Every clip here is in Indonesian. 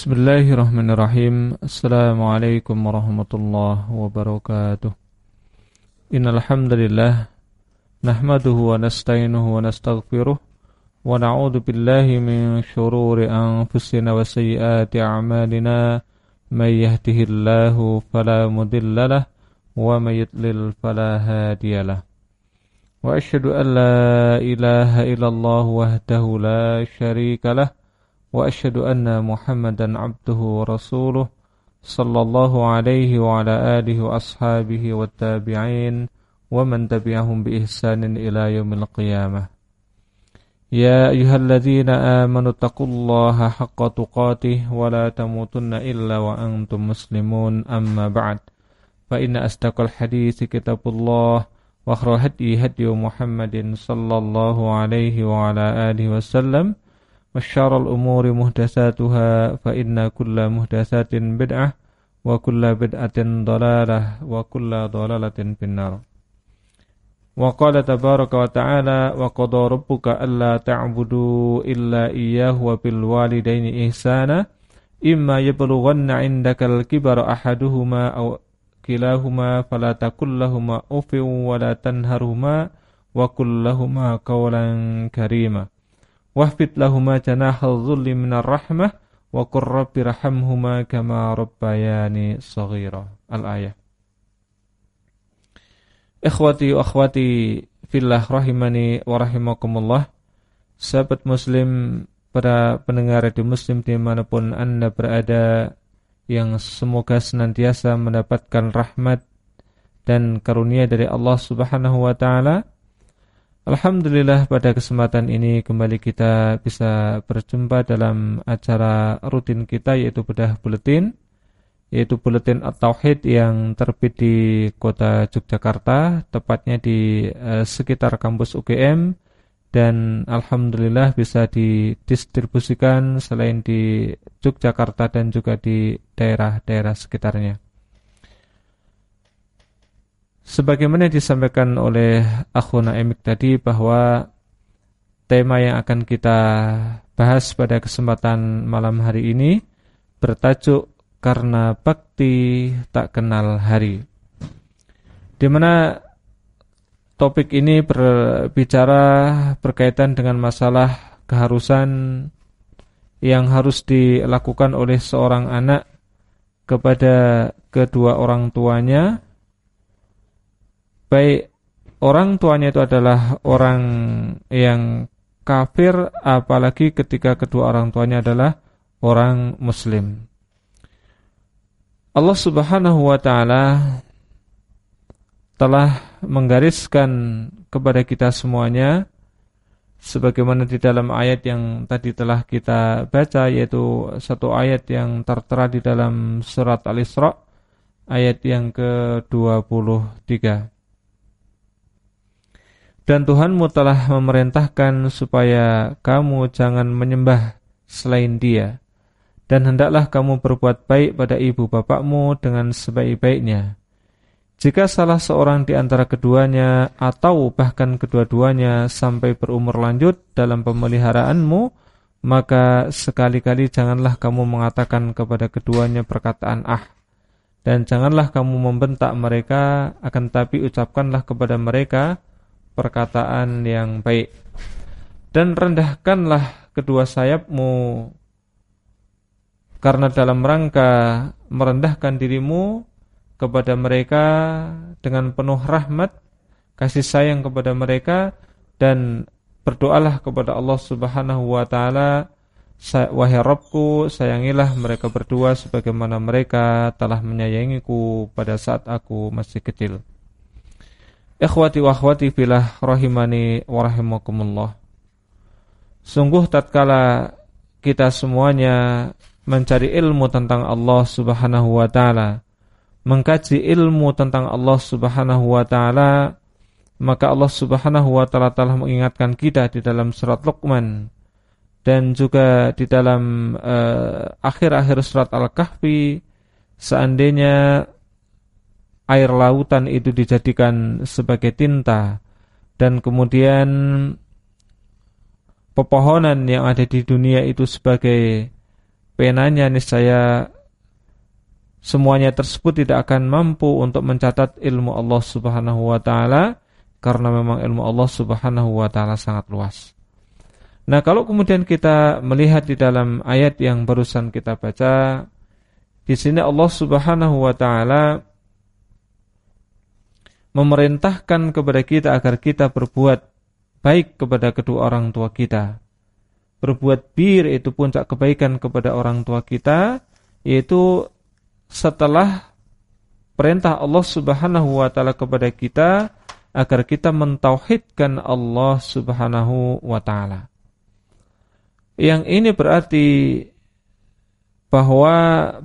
Bismillahirrahmanirrahim Assalamualaikum warahmatullahi wabarakatuh Innal hamdalillah nahmaduhu wa nasta'inuhu wa nastaghfiruh wa na'udzu billahi min shururi anfusina wa sayyiati a'malina may yahdihillahu fala mudilla wa may yudlil fala hadiyalah wa asyhadu an la ilaha illallah wahdahu la syarika lah وأشهد أن محمدا عبده ورسوله صلى الله عليه وعلى آله وأصحابه والتابعين ومن تبعهم بإحسان إلى يوم القيامة. يا أيها الذين آمنوا اتقوا الله حق تقاته ولا تموتن إلا وأنتم مسلمون. أما بعد فإن أصدق الحديث كتاب الله وخير هدي هدي محمد صلى الله عليه وعلى آله وسلم. وشر الأمور محدثاتها فإن كل محدثات بدعة وكل بدعة ضلالة وكل ضلالة في النار وقال تبارك وتعالى وقضى ربك ألا تعبدوا إلا إياه وبالوالدين إحسانا إما يبلغن عندك الكبر أحدهما أو كلاهما فلا تقل لهما أف ولا تنهرهما وقل لهما قولا كريما wahfid lahuma janahal dhulli minar rahmah wa qur rabbi rahamhuma kama rabbayani saghira al-ayah. Ikhwati wa akhwati fillah rahimani wa rahimakumullah. Sahabat muslim para pendengar di muslim di mana pun anda berada Yang semoga senantiasa mendapatkan rahmat dan karunia dari Allah subhanahu wa ta'ala Alhamdulillah pada kesempatan ini kembali kita bisa berjumpa dalam acara rutin kita yaitu bedah buletin yaitu buletin At-Tauhid yang terbit di kota Yogyakarta tepatnya di eh, sekitar kampus UGM dan alhamdulillah bisa didistribusikan selain di Yogyakarta dan juga di daerah-daerah sekitarnya. Sebagaimana disampaikan oleh Akhuna Emik tadi bahwa tema yang akan kita bahas pada kesempatan malam hari ini bertajuk karena bakti tak kenal hari. Di mana topik ini berbicara berkaitan dengan masalah keharusan yang harus dilakukan oleh seorang anak kepada kedua orang tuanya baik orang tuanya itu adalah orang yang kafir apalagi ketika kedua orang tuanya adalah orang muslim. Allah Subhanahu wa taala telah menggariskan kepada kita semuanya sebagaimana di dalam ayat yang tadi telah kita baca yaitu satu ayat yang tertera di dalam surat Al-Isra ayat yang ke-23. Dan Tuhanmu telah memerintahkan supaya kamu jangan menyembah selain dia. Dan hendaklah kamu berbuat baik pada ibu bapakmu dengan sebaik-baiknya. Jika salah seorang di antara keduanya atau bahkan kedua-duanya sampai berumur lanjut dalam pemeliharaanmu, maka sekali-kali janganlah kamu mengatakan kepada keduanya perkataan ah. Dan janganlah kamu membentak mereka, akan tapi ucapkanlah kepada mereka, perkataan yang baik. Dan rendahkanlah kedua sayapmu karena dalam rangka merendahkan dirimu kepada mereka dengan penuh rahmat kasih sayang kepada mereka dan berdoalah kepada Allah Subhanahu wa taala wahai Rabbku sayangilah mereka berdua sebagaimana mereka telah menyayangiku pada saat aku masih kecil Ikhwati wa akhwati filah rahimani wa rahimakumullah. Sungguh tatkala kita semuanya mencari ilmu tentang Allah Subhanahu wa taala, mengkaji ilmu tentang Allah Subhanahu wa taala, maka Allah Subhanahu wa taala telah mengingatkan kita di dalam surat Luqman dan juga di dalam eh, akhir-akhir uh, surat Al-Kahfi seandainya air lautan itu dijadikan sebagai tinta dan kemudian pepohonan yang ada di dunia itu sebagai penanya niscaya semuanya tersebut tidak akan mampu untuk mencatat ilmu Allah Subhanahu wa taala karena memang ilmu Allah Subhanahu wa taala sangat luas. Nah, kalau kemudian kita melihat di dalam ayat yang barusan kita baca, di sini Allah Subhanahu wa taala memerintahkan kepada kita agar kita berbuat baik kepada kedua orang tua kita berbuat bir itu puncak kebaikan kepada orang tua kita yaitu setelah perintah Allah Subhanahu wa taala kepada kita agar kita mentauhidkan Allah Subhanahu wa taala. Yang ini berarti bahwa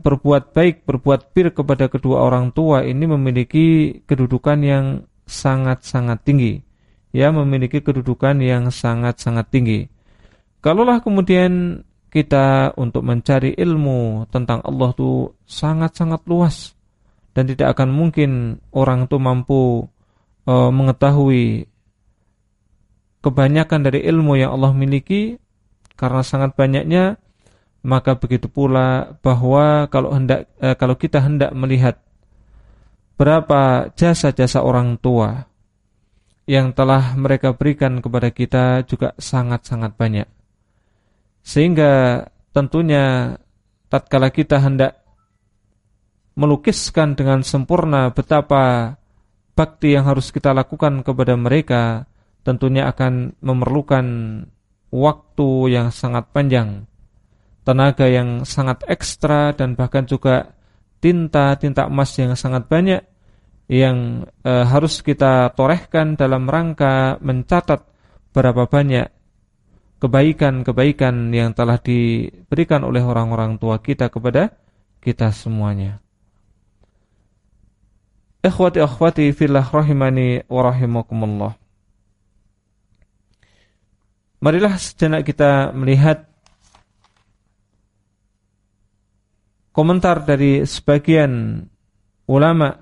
berbuat baik, berbuat bir kepada kedua orang tua ini memiliki kedudukan yang sangat-sangat tinggi. Ya, memiliki kedudukan yang sangat-sangat tinggi. Kalaulah kemudian kita untuk mencari ilmu tentang Allah itu sangat-sangat luas dan tidak akan mungkin orang itu mampu e, mengetahui kebanyakan dari ilmu yang Allah miliki karena sangat banyaknya maka begitu pula bahwa kalau hendak e, kalau kita hendak melihat berapa jasa-jasa orang tua yang telah mereka berikan kepada kita juga sangat-sangat banyak. Sehingga tentunya tatkala kita hendak melukiskan dengan sempurna betapa bakti yang harus kita lakukan kepada mereka tentunya akan memerlukan waktu yang sangat panjang, tenaga yang sangat ekstra dan bahkan juga tinta-tinta emas yang sangat banyak yang e, harus kita torehkan dalam rangka mencatat berapa banyak kebaikan-kebaikan yang telah diberikan oleh orang-orang tua kita kepada kita semuanya. Ikhwati akhwati fillah rahimani wa rahimakumullah. Marilah sejenak kita melihat komentar dari sebagian ulama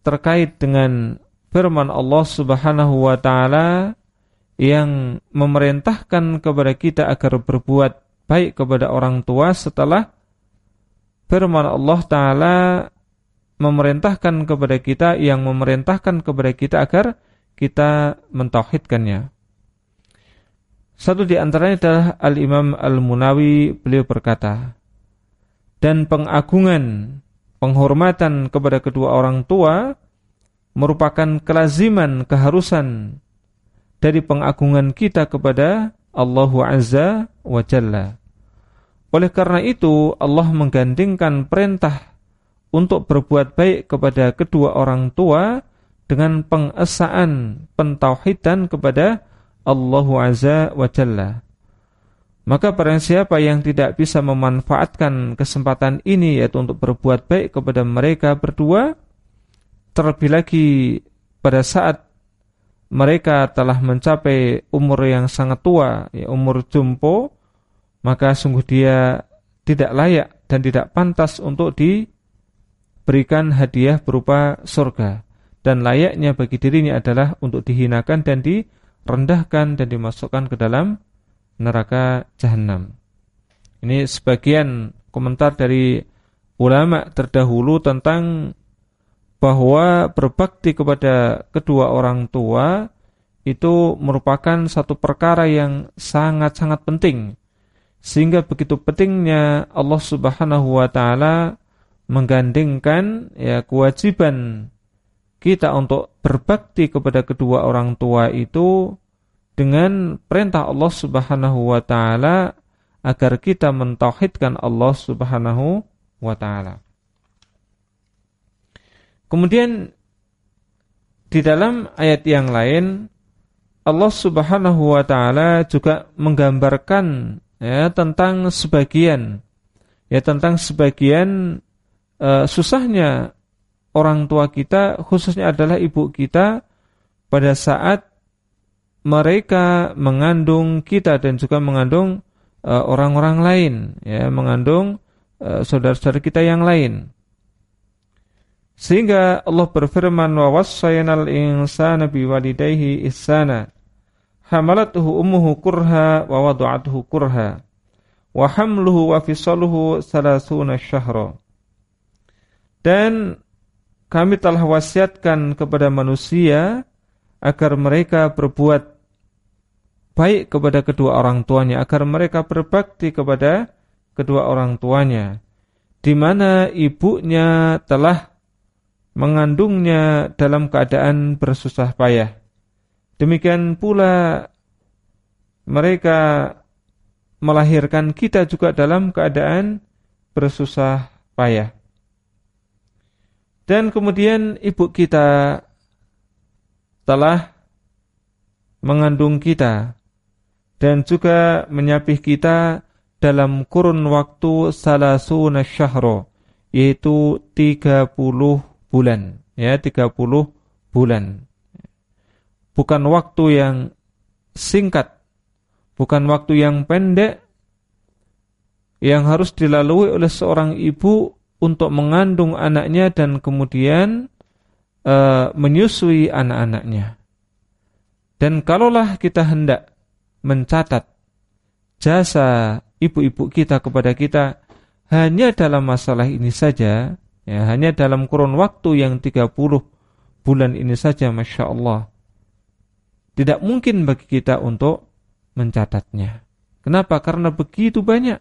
terkait dengan firman Allah Subhanahu wa taala yang memerintahkan kepada kita agar berbuat baik kepada orang tua setelah firman Allah Ta'ala memerintahkan kepada kita yang memerintahkan kepada kita agar kita mentauhidkannya. Satu di antaranya adalah Al-Imam Al-Munawi beliau berkata, dan pengagungan, penghormatan kepada kedua orang tua merupakan kelaziman, keharusan dari pengagungan kita kepada Allah Azza wa Jalla. Oleh karena itu Allah menggandingkan perintah untuk berbuat baik kepada kedua orang tua dengan pengesaan pentauhidan kepada Allah Azza wa Jalla. Maka barang siapa yang tidak bisa memanfaatkan kesempatan ini yaitu untuk berbuat baik kepada mereka berdua terlebih lagi pada saat mereka telah mencapai umur yang sangat tua, ya, umur jumpo, maka sungguh dia tidak layak dan tidak pantas untuk diberikan hadiah berupa surga. Dan layaknya bagi dirinya adalah untuk dihinakan dan direndahkan dan dimasukkan ke dalam neraka jahanam. Ini sebagian komentar dari ulama terdahulu tentang bahwa berbakti kepada kedua orang tua itu merupakan satu perkara yang sangat-sangat penting. Sehingga begitu pentingnya Allah Subhanahu wa taala menggandengkan ya kewajiban kita untuk berbakti kepada kedua orang tua itu dengan perintah Allah Subhanahu wa taala agar kita mentauhidkan Allah Subhanahu wa taala. Kemudian di dalam ayat yang lain Allah Subhanahu wa taala juga menggambarkan ya tentang sebagian ya tentang sebagian uh, susahnya orang tua kita khususnya adalah ibu kita pada saat mereka mengandung kita dan juga mengandung eh, orang-orang uh, lain ya mengandung eh, saudara-saudara uh, kita yang lain sehingga Allah berfirman wa wassaynal insana biwalidayhi ihsana. Hamalatuhu ummuhu kurha wa wada'atuhu kurha. wa hamluhu wa fisaluhu salasuna syahra. Dan kami telah wasiatkan kepada manusia agar mereka berbuat baik kepada kedua orang tuanya, agar mereka berbakti kepada kedua orang tuanya, di mana ibunya telah mengandungnya dalam keadaan bersusah payah. Demikian pula mereka melahirkan kita juga dalam keadaan bersusah payah. Dan kemudian ibu kita telah mengandung kita dan juga menyapih kita dalam kurun waktu salasuna syahro yaitu 30 bulan ya 30 bulan. Bukan waktu yang singkat bukan waktu yang pendek yang harus dilalui oleh seorang ibu untuk mengandung anaknya dan kemudian uh, menyusui anak-anaknya. Dan kalaulah kita hendak mencatat jasa ibu-ibu kita kepada kita hanya dalam masalah ini saja, ya, hanya dalam kurun waktu yang 30 bulan ini saja, Masya Allah. Tidak mungkin bagi kita untuk mencatatnya. Kenapa? Karena begitu banyak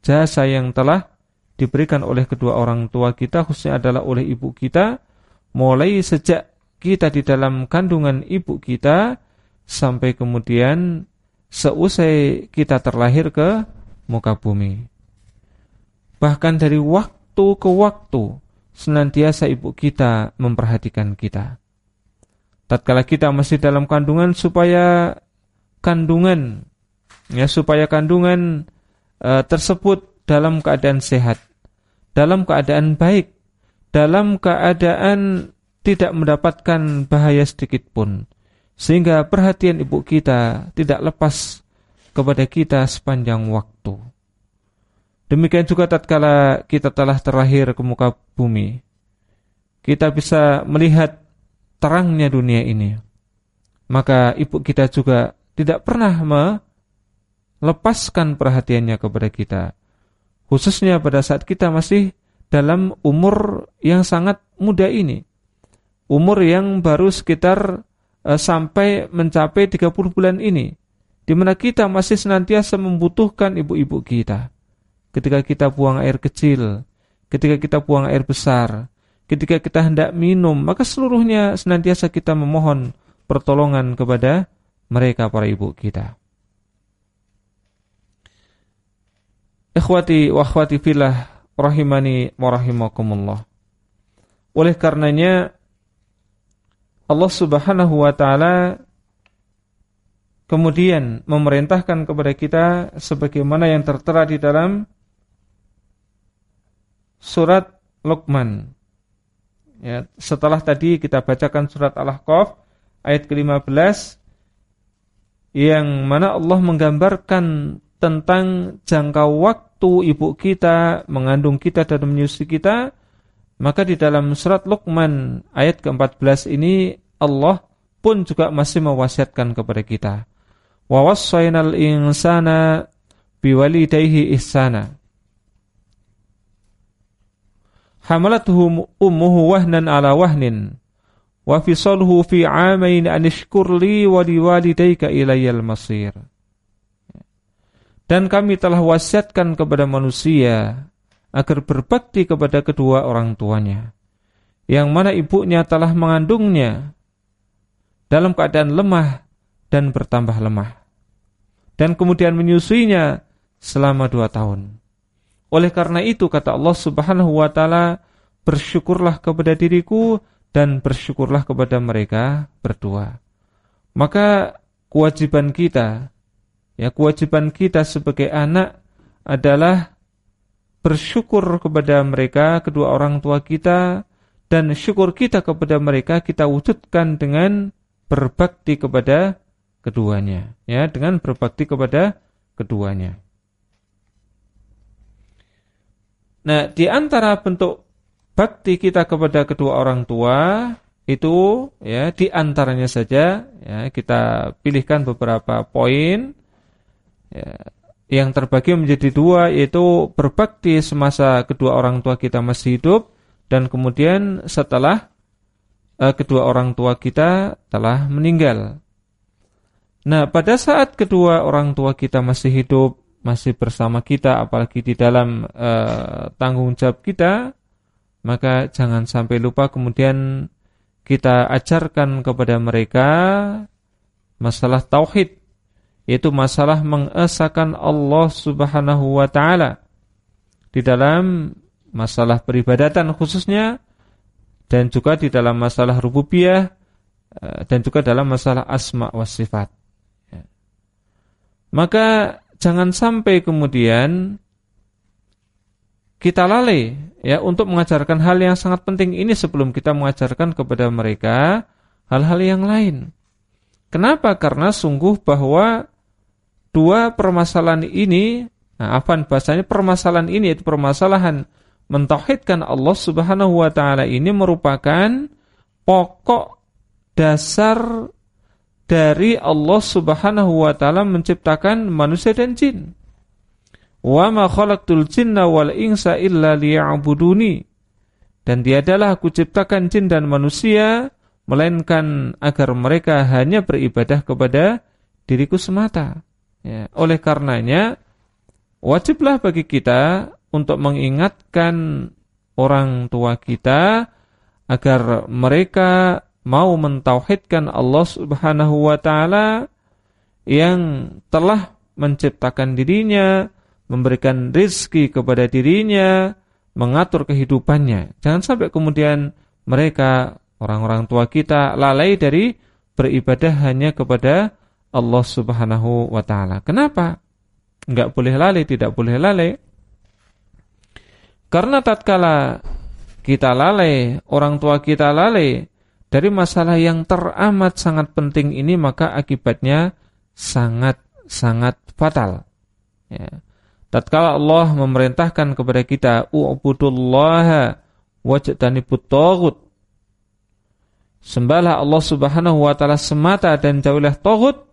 jasa yang telah diberikan oleh kedua orang tua kita khususnya adalah oleh ibu kita mulai sejak kita di dalam kandungan ibu kita sampai kemudian seusai kita terlahir ke muka bumi. Bahkan dari waktu ke waktu senantiasa ibu kita memperhatikan kita. Tatkala kita masih dalam kandungan supaya kandungan ya supaya kandungan uh, tersebut dalam keadaan sehat dalam keadaan baik, dalam keadaan tidak mendapatkan bahaya sedikit pun. Sehingga perhatian ibu kita tidak lepas kepada kita sepanjang waktu. Demikian juga tatkala kita telah terlahir ke muka bumi. Kita bisa melihat terangnya dunia ini. Maka ibu kita juga tidak pernah melepaskan perhatiannya kepada kita. Khususnya pada saat kita masih dalam umur yang sangat muda ini. Umur yang baru sekitar uh, sampai mencapai 30 bulan ini. Di mana kita masih senantiasa membutuhkan ibu-ibu kita. Ketika kita buang air kecil, ketika kita buang air besar, ketika kita hendak minum, maka seluruhnya senantiasa kita memohon pertolongan kepada mereka para ibu kita. Ikhwati wa akhwati fillah rahimani wa. Oleh karenanya Allah Subhanahu wa taala kemudian memerintahkan kepada kita sebagaimana yang tertera di dalam surat Luqman. Ya, setelah tadi kita bacakan surat Al-Ahqaf ayat ke-15 yang mana Allah menggambarkan tentang jangka waktu ibu kita mengandung kita dan menyusui kita, maka di dalam surat Luqman ayat ke-14 ini Allah pun juga masih mewasiatkan kepada kita. Wa wassaynal insana biwalidayhi ihsana. Hamalathu ummuhu wahnan ala wahnin wa fisalhu fi 'amain an ishkur li wa liwalidayka ilayyal masir. Dan kami telah wasiatkan kepada manusia agar berbakti kepada kedua orang tuanya. Yang mana ibunya telah mengandungnya dalam keadaan lemah dan bertambah lemah. Dan kemudian menyusuinya selama dua tahun. Oleh karena itu kata Allah subhanahu wa ta'ala Bersyukurlah kepada diriku dan bersyukurlah kepada mereka berdua Maka kewajiban kita Ya, kewajiban kita sebagai anak adalah bersyukur kepada mereka, kedua orang tua kita, dan syukur kita kepada mereka kita wujudkan dengan berbakti kepada keduanya. Ya, dengan berbakti kepada keduanya. Nah, di antara bentuk bakti kita kepada kedua orang tua itu ya di antaranya saja ya kita pilihkan beberapa poin ya, yang terbagi menjadi dua yaitu berbakti semasa kedua orang tua kita masih hidup dan kemudian setelah uh, kedua orang tua kita telah meninggal. Nah, pada saat kedua orang tua kita masih hidup, masih bersama kita apalagi di dalam uh, tanggung jawab kita, maka jangan sampai lupa kemudian kita ajarkan kepada mereka masalah tauhid yaitu masalah mengesahkan Allah Subhanahu wa taala di dalam masalah peribadatan khususnya dan juga di dalam masalah rububiyah eh, dan juga dalam masalah asma wa sifat. Ya. Maka jangan sampai kemudian kita lalai ya untuk mengajarkan hal yang sangat penting ini sebelum kita mengajarkan kepada mereka hal-hal yang lain. Kenapa? Karena sungguh bahwa dua permasalahan ini, nah, apa bahasanya permasalahan ini itu permasalahan mentauhidkan Allah Subhanahu wa taala ini merupakan pokok dasar dari Allah Subhanahu wa taala menciptakan manusia dan jin. Wa ma khalaqtul jinna wal insa illa liya'buduni. Dan tiadalah aku ciptakan jin dan manusia melainkan agar mereka hanya beribadah kepada diriku semata. Ya, oleh karenanya wajiblah bagi kita untuk mengingatkan orang tua kita agar mereka mau mentauhidkan Allah Subhanahu wa taala yang telah menciptakan dirinya, memberikan rizki kepada dirinya, mengatur kehidupannya. Jangan sampai kemudian mereka orang-orang tua kita lalai dari beribadah hanya kepada Allah Subhanahu wa taala. Kenapa? Enggak boleh lalai, tidak boleh lalai. Karena tatkala kita lalai, orang tua kita lalai dari masalah yang teramat sangat penting ini maka akibatnya sangat sangat fatal. Ya. Tatkala Allah memerintahkan kepada kita u'budullaha wajtanibut taghut. Sembahlah Allah Subhanahu wa taala semata dan jauhilah taghut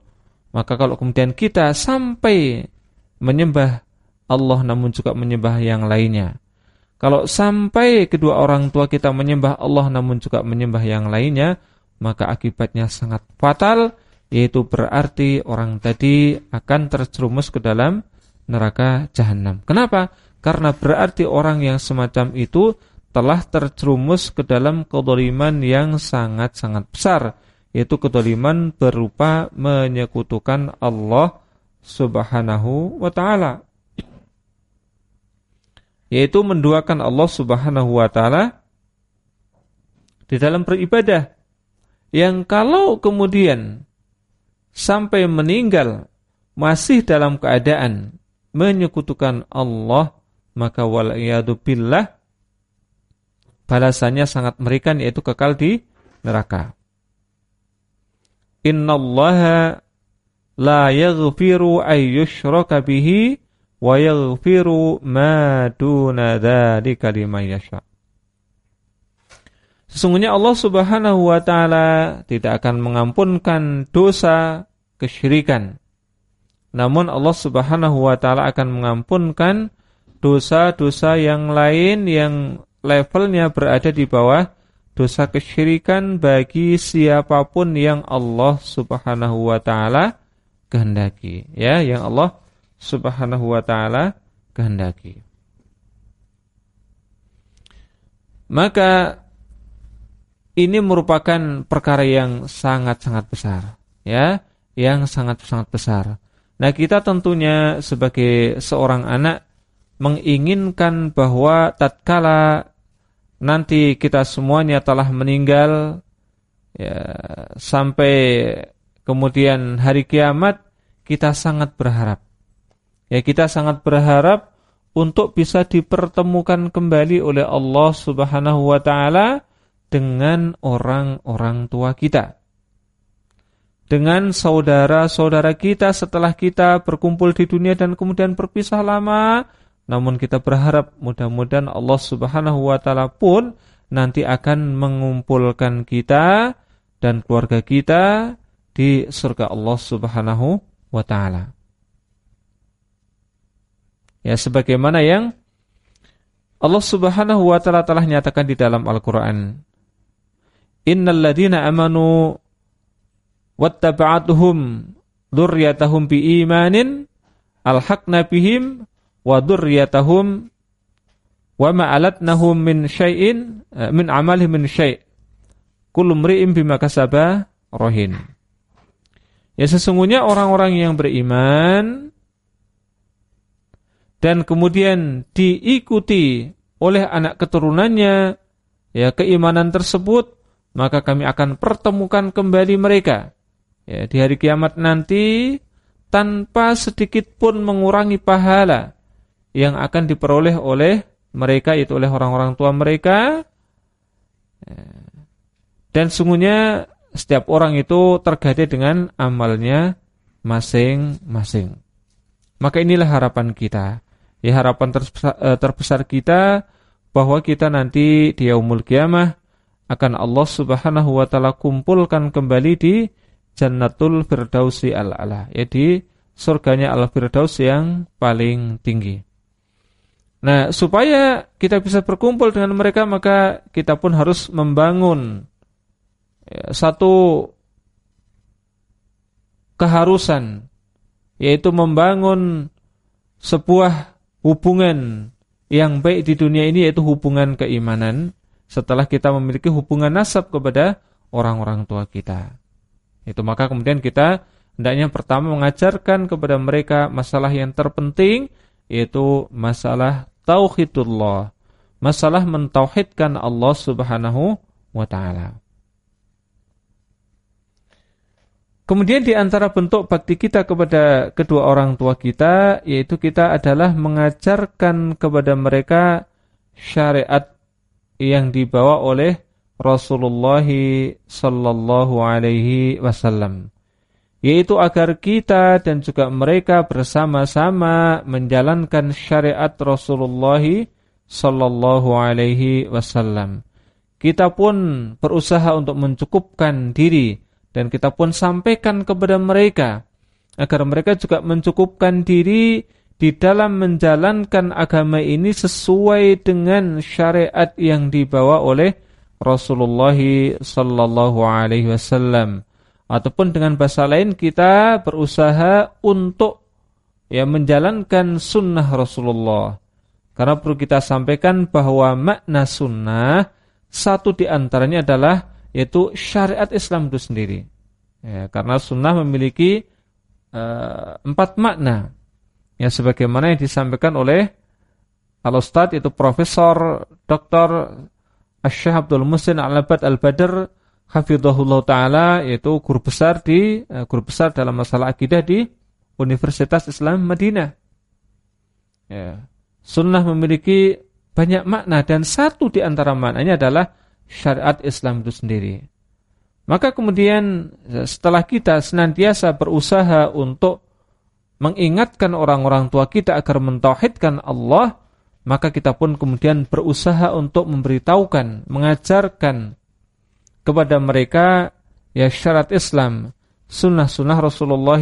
maka kalau kemudian kita sampai menyembah Allah namun juga menyembah yang lainnya. Kalau sampai kedua orang tua kita menyembah Allah namun juga menyembah yang lainnya, maka akibatnya sangat fatal, yaitu berarti orang tadi akan terjerumus ke dalam neraka jahanam. Kenapa? Karena berarti orang yang semacam itu telah terjerumus ke dalam kedoliman yang sangat-sangat besar yaitu kedoliman berupa menyekutukan Allah Subhanahu wa taala. Yaitu menduakan Allah Subhanahu wa taala di dalam beribadah. Yang kalau kemudian sampai meninggal masih dalam keadaan menyekutukan Allah maka wal billah balasannya sangat merikan yaitu kekal di neraka innallaha la yaghfiru ay yushraka bihi wa yaghfiru ma duna dzalika liman yasha. Sesungguhnya Allah Subhanahu wa taala tidak akan mengampunkan dosa kesyirikan. Namun Allah Subhanahu wa taala akan mengampunkan dosa-dosa yang lain yang levelnya berada di bawah dosa kesyirikan bagi siapa pun yang Allah Subhanahu wa taala kehendaki. Ya yang Allah Subhanahu wa taala kehendaki. Maka ini merupakan perkara yang sangat-sangat besar. Ya yang sangat-sangat besar. Nah kita tentunya sebagai seorang anak menginginkan bahwa tatkala nanti kita semuanya telah meninggal ya, sampai kemudian hari kiamat kita sangat berharap. Ya kita sangat berharap untuk bisa dipertemukan kembali oleh Allah Subhanahu wa taala dengan orang-orang tua kita. Dengan saudara-saudara kita setelah kita berkumpul di dunia dan kemudian berpisah lama namun kita berharap mudah-mudahan Allah Subhanahu wa taala pun nanti akan mengumpulkan kita dan keluarga kita di surga Allah Subhanahu wa taala. Ya sebagaimana yang Allah Subhanahu wa taala telah nyatakan di dalam Al-Qur'an. Innal ladzina amanu wattaba'atuhum dzurriyyatahum biimanin alhaqna bihim wa dzurriyyatahum wa ma alatnahum min syai'in eh, min amalihim min syai' kullu mri'in bima kasaba rahin. Ya sesungguhnya orang-orang yang beriman dan kemudian diikuti oleh anak keturunannya ya keimanan tersebut maka kami akan pertemukan kembali mereka ya di hari kiamat nanti tanpa sedikit pun mengurangi pahala yang akan diperoleh oleh mereka itu oleh orang-orang tua mereka. Dan sungguhnya setiap orang itu tergade dengan amalnya masing-masing. Maka inilah harapan kita. Ya harapan terbesar, eh, terbesar kita bahwa kita nanti di yaumul kiamah akan Allah Subhanahu wa taala kumpulkan kembali di Jannatul Firdausi al-Ala, ya di surganya Al-Firdaus yang paling tinggi. Nah, supaya kita bisa berkumpul dengan mereka maka kita pun harus membangun ya, satu keharusan yaitu membangun sebuah hubungan yang baik di dunia ini yaitu hubungan keimanan setelah kita memiliki hubungan nasab kepada orang-orang tua kita. Itu maka kemudian kita hendaknya pertama mengajarkan kepada mereka masalah yang terpenting yaitu masalah tauhidullah, masalah mentauhidkan Allah Subhanahu wa taala. Kemudian di antara bentuk bakti kita kepada kedua orang tua kita yaitu kita adalah mengajarkan kepada mereka syariat yang dibawa oleh Rasulullah sallallahu alaihi wasallam yaitu agar kita dan juga mereka bersama-sama menjalankan syariat Rasulullah sallallahu alaihi wasallam. Kita pun berusaha untuk mencukupkan diri dan kita pun sampaikan kepada mereka agar mereka juga mencukupkan diri di dalam menjalankan agama ini sesuai dengan syariat yang dibawa oleh Rasulullah sallallahu alaihi wasallam ataupun dengan bahasa lain kita berusaha untuk ya menjalankan sunnah Rasulullah karena perlu kita sampaikan bahwa makna sunnah satu di antaranya adalah yaitu syariat Islam itu sendiri. Ya, karena sunnah memiliki uh, empat makna. Ya, sebagaimana yang disampaikan oleh Al-Ustadz itu Profesor Dr. Asyih Abdul Musin Al-Abad Al-Badr Hafidhullah Ta'ala yaitu guru besar di uh, guru besar dalam masalah akidah di Universitas Islam Madinah. Ya. Sunnah memiliki banyak makna dan satu di antara maknanya adalah syariat Islam itu sendiri. Maka kemudian setelah kita senantiasa berusaha untuk mengingatkan orang-orang tua kita agar mentauhidkan Allah, maka kita pun kemudian berusaha untuk memberitahukan, mengajarkan kepada mereka ya syarat Islam, sunnah-sunnah Rasulullah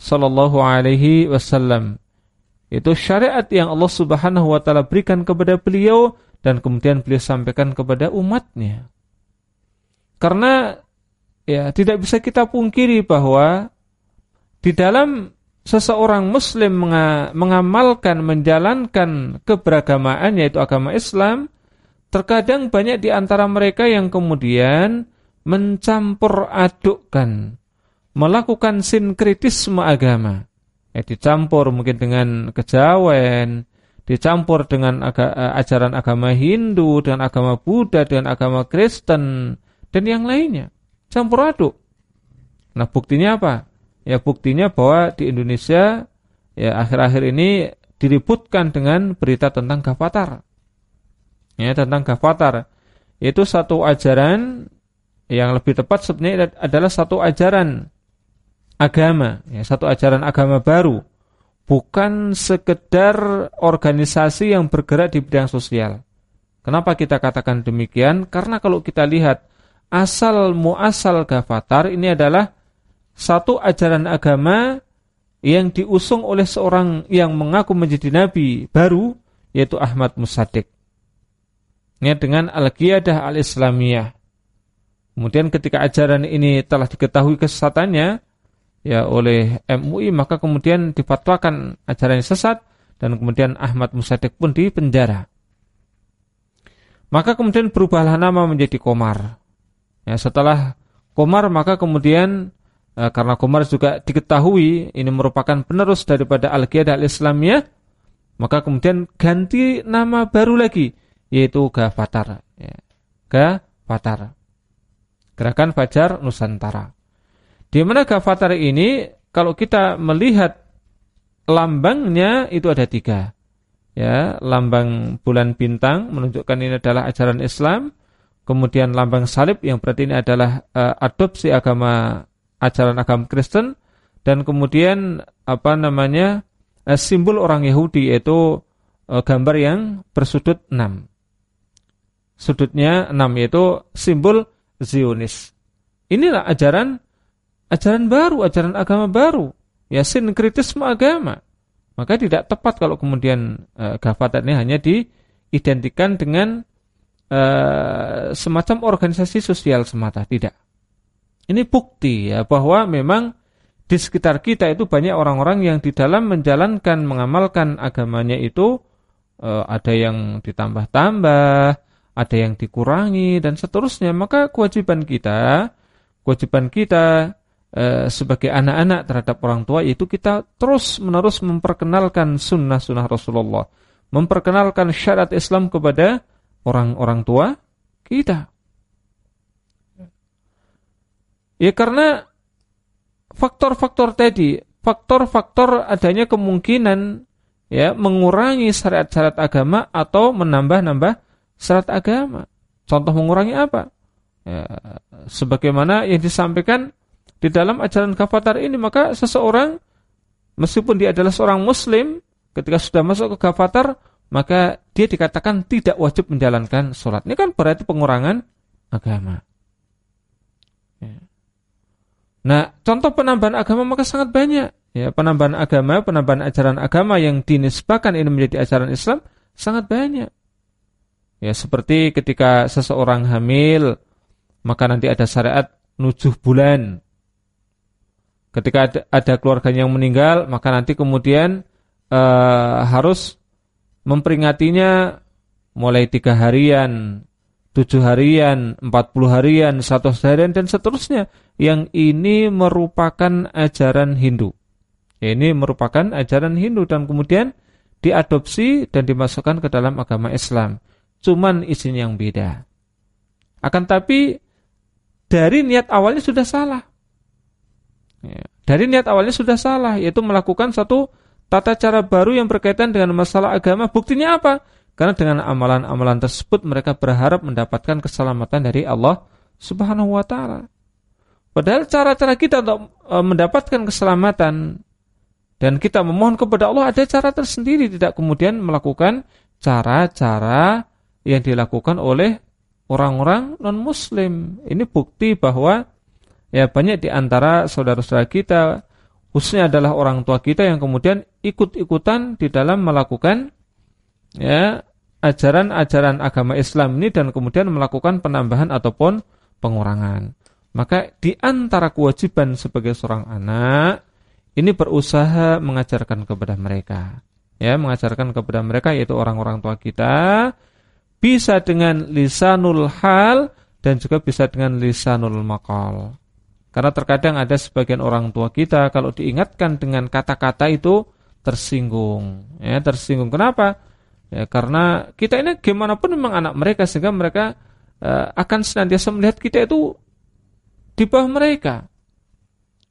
sallallahu alaihi wasallam. Itu syariat yang Allah Subhanahu wa taala berikan kepada beliau dan kemudian beliau sampaikan kepada umatnya. Karena ya tidak bisa kita pungkiri bahwa di dalam seseorang muslim mengamalkan menjalankan keberagamaan yaitu agama Islam terkadang banyak di antara mereka yang kemudian mencampur adukkan melakukan sinkritisme agama ya dicampur mungkin dengan kejawen dicampur dengan aga, eh, ajaran agama Hindu, dengan agama Buddha, dengan agama Kristen, dan yang lainnya. Campur aduk. Nah buktinya apa? Ya buktinya bahwa di Indonesia ya akhir-akhir ini diributkan dengan berita tentang Gavatar. Ya tentang Gavatar. Itu satu ajaran yang lebih tepat sebenarnya adalah satu ajaran agama, ya, satu ajaran agama baru bukan sekedar organisasi yang bergerak di bidang sosial. Kenapa kita katakan demikian? Karena kalau kita lihat asal muasal gafatar ini adalah satu ajaran agama yang diusung oleh seorang yang mengaku menjadi nabi baru yaitu Ahmad Musaddiq. Ya dengan Al-Qiyadah Al-Islamiyah. Kemudian ketika ajaran ini telah diketahui kesesatannya ya oleh MUI maka kemudian difatwakan ajaran yang sesat dan kemudian Ahmad Musaddiq pun dipenjara. Maka kemudian berubahlah nama menjadi Komar. Ya, setelah Komar maka kemudian e, karena Komar juga diketahui ini merupakan penerus daripada Al-Qiyadah Al-Islamiyah, maka kemudian ganti nama baru lagi yaitu Gafatar. Ya. Gerakan Fajar Nusantara. Di mana Gafatar ini kalau kita melihat lambangnya itu ada tiga ya lambang bulan bintang menunjukkan ini adalah ajaran Islam kemudian lambang salib yang berarti ini adalah uh, adopsi agama ajaran agama Kristen dan kemudian apa namanya uh, simbol orang Yahudi yaitu uh, gambar yang bersudut enam sudutnya enam yaitu simbol Zionis. Inilah ajaran ajaran baru ajaran agama baru. Ya sinkritisme agama. Maka tidak tepat kalau kemudian e, gafat ini hanya diidentikan dengan e, semacam organisasi sosial semata, tidak. Ini bukti ya bahwa memang di sekitar kita itu banyak orang-orang yang di dalam menjalankan mengamalkan agamanya itu e, ada yang ditambah-tambah, ada yang dikurangi dan seterusnya. Maka kewajiban kita, kewajiban kita Eh, sebagai anak-anak terhadap orang tua yaitu kita terus menerus memperkenalkan sunnah-sunnah Rasulullah, memperkenalkan syariat Islam kepada orang-orang tua kita. Ya karena faktor-faktor tadi, faktor-faktor adanya kemungkinan ya mengurangi syariat-syariat agama atau menambah-nambah syariat agama. Contoh mengurangi apa? Ya, sebagaimana yang disampaikan di dalam ajaran kafatar ini maka seseorang meskipun dia adalah seorang muslim ketika sudah masuk ke kafatar maka dia dikatakan tidak wajib menjalankan sholat. Ini kan berarti pengurangan agama. Ya. Nah, contoh penambahan agama maka sangat banyak. Ya, penambahan agama, penambahan ajaran agama yang dinisbahkan ini menjadi ajaran Islam sangat banyak. Ya, seperti ketika seseorang hamil, maka nanti ada syariat nujuh bulan. Ketika ada, ada keluarganya yang meninggal, maka nanti kemudian uh, harus memperingatinya mulai tiga harian, tujuh harian, empat puluh harian, satu harian, dan seterusnya. Yang ini merupakan ajaran Hindu. Ini merupakan ajaran Hindu dan kemudian diadopsi dan dimasukkan ke dalam agama Islam. Cuman isinya yang beda. Akan tapi dari niat awalnya sudah salah. Ya. Dari niat awalnya sudah salah, yaitu melakukan satu tata cara baru yang berkaitan dengan masalah agama. Buktinya apa? Karena dengan amalan-amalan tersebut mereka berharap mendapatkan keselamatan dari Allah Subhanahu wa taala. Padahal cara-cara kita untuk e, mendapatkan keselamatan dan kita memohon kepada Allah ada cara tersendiri, tidak kemudian melakukan cara-cara yang dilakukan oleh orang-orang non-muslim. Ini bukti bahwa ya banyak di antara saudara-saudara kita khususnya adalah orang tua kita yang kemudian ikut-ikutan di dalam melakukan ya ajaran-ajaran agama Islam ini dan kemudian melakukan penambahan ataupun pengurangan. Maka di antara kewajiban sebagai seorang anak ini berusaha mengajarkan kepada mereka. Ya, mengajarkan kepada mereka yaitu orang-orang tua kita bisa dengan lisanul hal dan juga bisa dengan lisanul maqal. Karena terkadang ada sebagian orang tua kita kalau diingatkan dengan kata-kata itu tersinggung. Ya, tersinggung. Kenapa? Ya, karena kita ini gimana pun memang anak mereka sehingga mereka uh, akan senantiasa melihat kita itu di bawah mereka.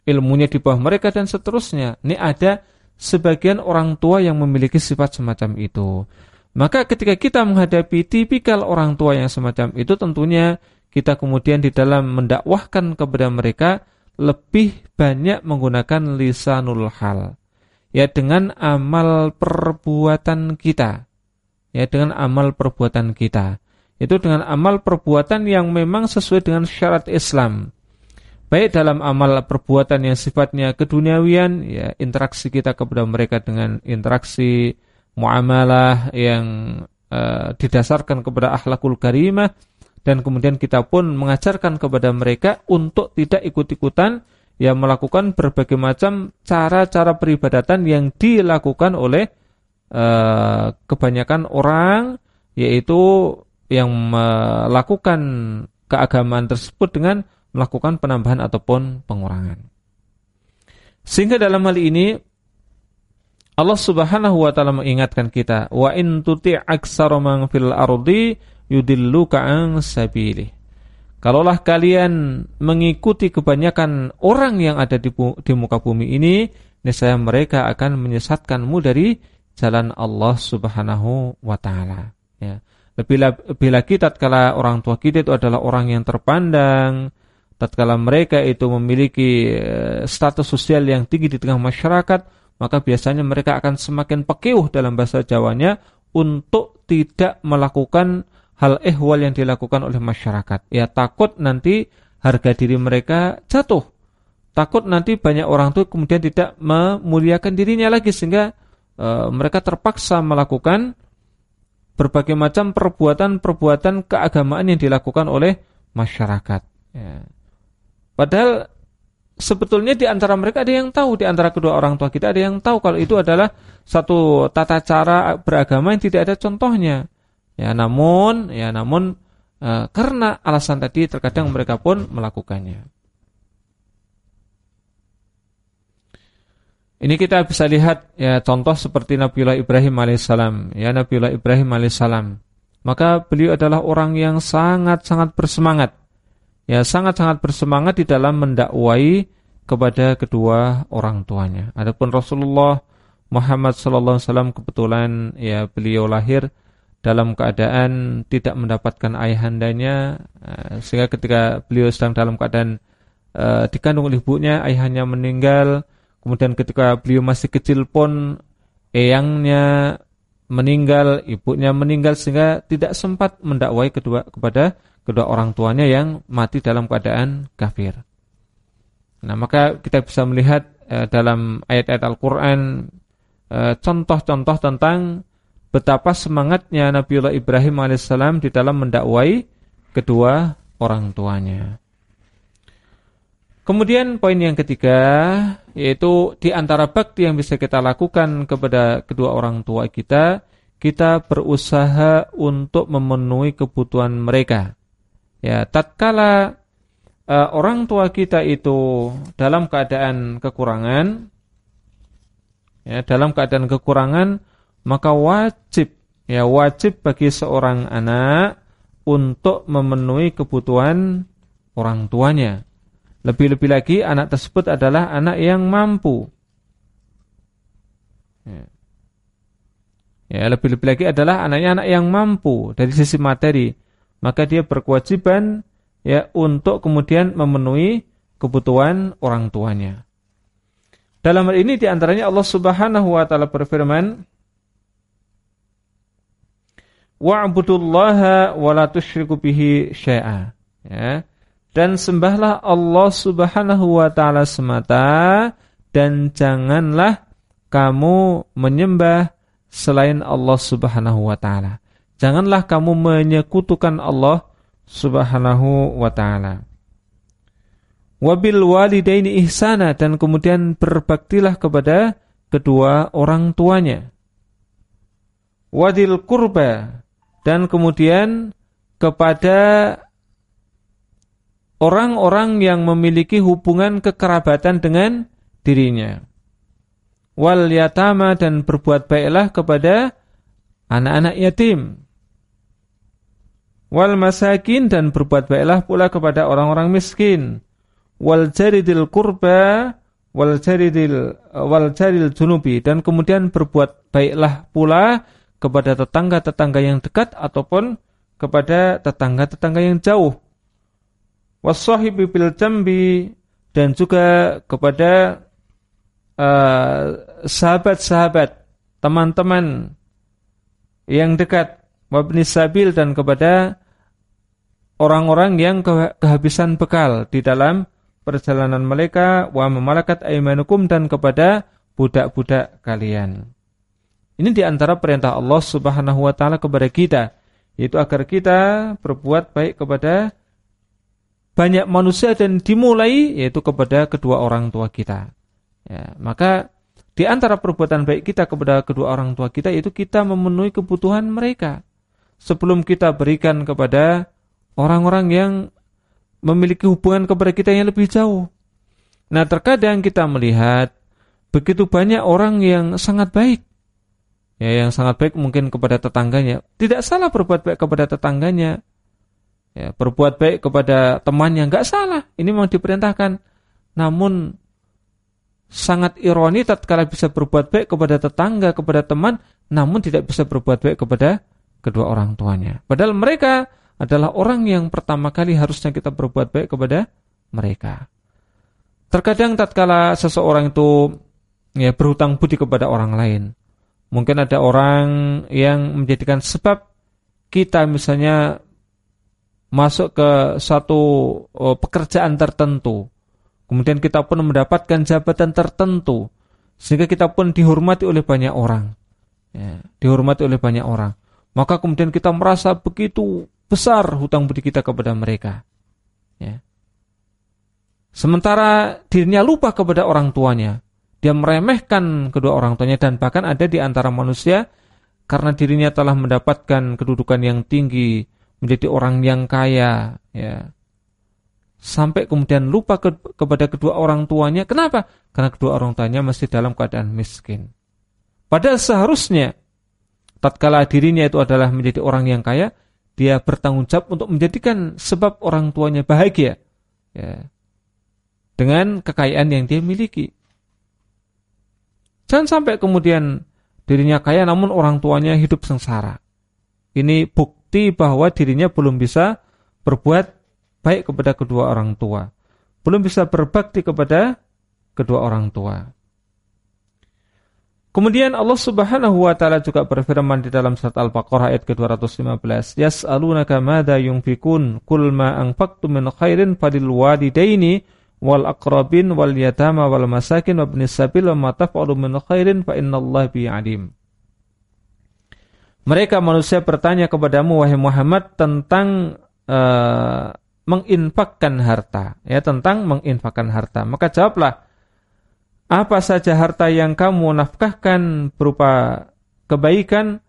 Ilmunya di bawah mereka dan seterusnya. Ini ada sebagian orang tua yang memiliki sifat semacam itu. Maka ketika kita menghadapi tipikal orang tua yang semacam itu tentunya kita kemudian di dalam mendakwahkan kepada mereka lebih banyak menggunakan lisanul hal. Ya dengan amal perbuatan kita. Ya dengan amal perbuatan kita. Itu dengan amal perbuatan yang memang sesuai dengan syarat Islam. baik dalam amal perbuatan yang sifatnya keduniawian ya interaksi kita kepada mereka dengan interaksi muamalah yang uh, didasarkan kepada akhlakul karimah dan kemudian kita pun mengajarkan kepada mereka untuk tidak ikut-ikutan yang melakukan berbagai macam cara-cara peribadatan yang dilakukan oleh uh, kebanyakan orang yaitu yang melakukan keagamaan tersebut dengan melakukan penambahan ataupun pengurangan. Sehingga dalam hal ini Allah Subhanahu wa taala mengingatkan kita, wa in tuti' aktsara man fil ardi yudilluka an sabilihi. Kalaulah kalian mengikuti kebanyakan orang yang ada di, di muka bumi ini, niscaya mereka akan menyesatkanmu dari jalan Allah Subhanahu wa taala. Ya. Lebih, lebih lagi tatkala orang tua kita itu adalah orang yang terpandang, tatkala mereka itu memiliki eh, status sosial yang tinggi di tengah masyarakat, maka biasanya mereka akan semakin pekeuh dalam bahasa Jawanya untuk tidak melakukan hal ehwal yang dilakukan oleh masyarakat. Ya takut nanti harga diri mereka jatuh. Takut nanti banyak orang tua kemudian tidak memuliakan dirinya lagi sehingga e, mereka terpaksa melakukan berbagai macam perbuatan-perbuatan keagamaan yang dilakukan oleh masyarakat. Ya. Padahal sebetulnya di antara mereka ada yang tahu, di antara kedua orang tua kita ada yang tahu kalau itu adalah satu tata cara beragama yang tidak ada contohnya. Ya, namun ya namun e, karena alasan tadi terkadang mereka pun melakukannya. Ini kita bisa lihat ya contoh seperti Nabiullah Ibrahim alaihissalam. Ya Nabiullah Ibrahim alaihissalam. Maka beliau adalah orang yang sangat-sangat bersemangat. Ya sangat-sangat bersemangat di dalam mendakwai kepada kedua orang tuanya. Adapun Rasulullah Muhammad sallallahu alaihi wasallam kebetulan ya beliau lahir dalam keadaan tidak mendapatkan ayahandanya uh, sehingga ketika beliau sedang dalam keadaan uh, dikandung oleh ibunya ayahnya meninggal kemudian ketika beliau masih kecil pun eyangnya meninggal ibunya meninggal sehingga tidak sempat mendakwai kedua kepada kedua orang tuanya yang mati dalam keadaan kafir. Nah, maka kita bisa melihat uh, dalam ayat-ayat Al-Qur'an contoh-contoh tentang betapa semangatnya Nabiullah Ibrahim alaihissalam di dalam mendakwai kedua orang tuanya. Kemudian poin yang ketiga yaitu di antara bakti yang bisa kita lakukan kepada kedua orang tua kita, kita berusaha untuk memenuhi kebutuhan mereka. Ya, tatkala uh, orang tua kita itu dalam keadaan kekurangan ya, dalam keadaan kekurangan maka wajib ya wajib bagi seorang anak untuk memenuhi kebutuhan orang tuanya. Lebih-lebih lagi anak tersebut adalah anak yang mampu. Ya, ya lebih-lebih lagi adalah anaknya anak yang mampu dari sisi materi. Maka dia berkewajiban ya untuk kemudian memenuhi kebutuhan orang tuanya. Dalam hal ini di antaranya Allah Subhanahu wa taala berfirman, wa'budullaha wa la bihi syai'a. Ya. Dan sembahlah Allah Subhanahu wa taala semata dan janganlah kamu menyembah selain Allah Subhanahu wa taala. Janganlah kamu menyekutukan Allah Subhanahu wa taala. Wabil walidaini ihsana dan kemudian berbaktilah kepada kedua orang tuanya. Wadil kurba dan kemudian kepada orang-orang yang memiliki hubungan kekerabatan dengan dirinya. Wal yatama dan berbuat baiklah kepada anak-anak yatim. Wal masakin dan berbuat baiklah pula kepada orang-orang miskin. Wal jaridil kurba wal jaridil wal jaril junubi dan kemudian berbuat baiklah pula kepada tetangga-tetangga yang dekat ataupun kepada tetangga-tetangga yang jauh. Wasahibi bil jambi dan juga kepada uh, sahabat-sahabat, teman-teman yang dekat, wabni sabil dan kepada orang-orang yang kehabisan bekal di dalam perjalanan mereka wa memalakat aimanukum dan kepada budak-budak kalian. Ini di antara perintah Allah Subhanahu wa taala kepada kita, yaitu agar kita berbuat baik kepada banyak manusia dan dimulai yaitu kepada kedua orang tua kita. Ya, maka di antara perbuatan baik kita kepada kedua orang tua kita itu kita memenuhi kebutuhan mereka sebelum kita berikan kepada orang-orang yang memiliki hubungan kepada kita yang lebih jauh. Nah, terkadang kita melihat begitu banyak orang yang sangat baik. Ya, yang sangat baik mungkin kepada tetangganya. Tidak salah berbuat baik kepada tetangganya. Ya, berbuat baik kepada temannya enggak salah. Ini memang diperintahkan. Namun sangat ironi tatkala bisa berbuat baik kepada tetangga, kepada teman, namun tidak bisa berbuat baik kepada kedua orang tuanya. Padahal mereka adalah orang yang pertama kali harusnya kita berbuat baik kepada mereka. Terkadang tatkala seseorang itu ya berhutang budi kepada orang lain. Mungkin ada orang yang menjadikan sebab kita misalnya masuk ke satu oh, pekerjaan tertentu. Kemudian kita pun mendapatkan jabatan tertentu sehingga kita pun dihormati oleh banyak orang. Ya, dihormati oleh banyak orang. Maka kemudian kita merasa begitu besar hutang budi kita kepada mereka. Ya. Sementara dirinya lupa kepada orang tuanya. Dia meremehkan kedua orang tuanya dan bahkan ada di antara manusia karena dirinya telah mendapatkan kedudukan yang tinggi, menjadi orang yang kaya, ya. Sampai kemudian lupa ke, kepada kedua orang tuanya. Kenapa? Karena kedua orang tuanya masih dalam keadaan miskin. Padahal seharusnya tatkala dirinya itu adalah menjadi orang yang kaya, dia bertanggung jawab untuk menjadikan sebab orang tuanya bahagia ya, dengan kekayaan yang dia miliki. Jangan sampai kemudian dirinya kaya namun orang tuanya hidup sengsara. Ini bukti bahwa dirinya belum bisa berbuat baik kepada kedua orang tua. Belum bisa berbakti kepada kedua orang tua. Kemudian Allah Subhanahu wa taala juga berfirman di dalam surat Al-Baqarah ayat ke-215, "Yas'alunaka madza yunfikun? Qul ma anfaqtum min khairin falil walidaini wal aqrabin wal yatama wal masakin wa ibnis sabil wa ma taf'alu min khairin fa innallaha bi alim." Mereka manusia bertanya kepadamu wahai Muhammad tentang uh, menginfakkan harta, ya tentang menginfakkan harta. Maka jawablah apa saja harta yang kamu nafkahkan berupa kebaikan,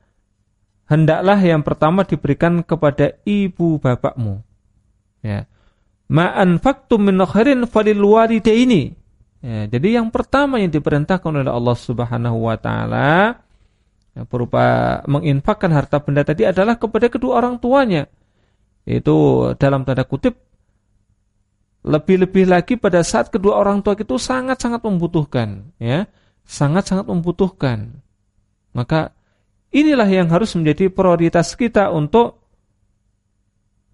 hendaklah yang pertama diberikan kepada ibu bapakmu. Ya. Ma'an faktum min khairin falil walidaini. Ya, jadi yang pertama yang diperintahkan oleh Allah Subhanahu wa taala ya, berupa menginfakkan harta benda tadi adalah kepada kedua orang tuanya. Itu dalam tanda kutip lebih-lebih lagi pada saat kedua orang tua itu sangat-sangat membutuhkan, ya, sangat-sangat membutuhkan. Maka inilah yang harus menjadi prioritas kita untuk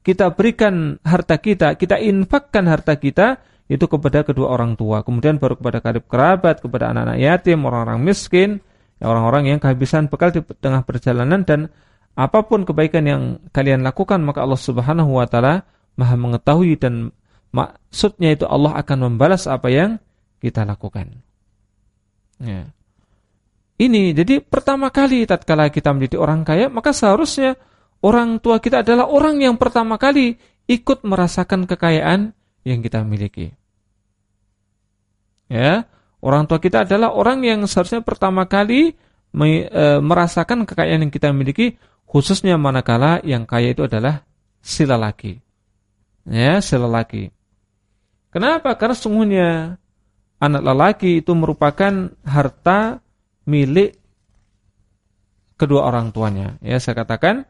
kita berikan harta kita, kita infakkan harta kita itu kepada kedua orang tua, kemudian baru kepada karib kerabat, kepada anak-anak yatim, orang-orang miskin, orang-orang yang kehabisan bekal di tengah perjalanan dan apa pun kebaikan yang kalian lakukan maka Allah Subhanahu wa taala Maha mengetahui dan maksudnya itu Allah akan membalas apa yang kita lakukan. Ya. Ini jadi pertama kali tatkala kita menjadi orang kaya, maka seharusnya orang tua kita adalah orang yang pertama kali ikut merasakan kekayaan yang kita miliki. Ya, orang tua kita adalah orang yang seharusnya pertama kali me, e, merasakan kekayaan yang kita miliki, khususnya manakala yang kaya itu adalah si lelaki. Ya, si lelaki. Kenapa? Karena sungguhnya anak lelaki itu merupakan harta milik kedua orang tuanya. Ya, saya katakan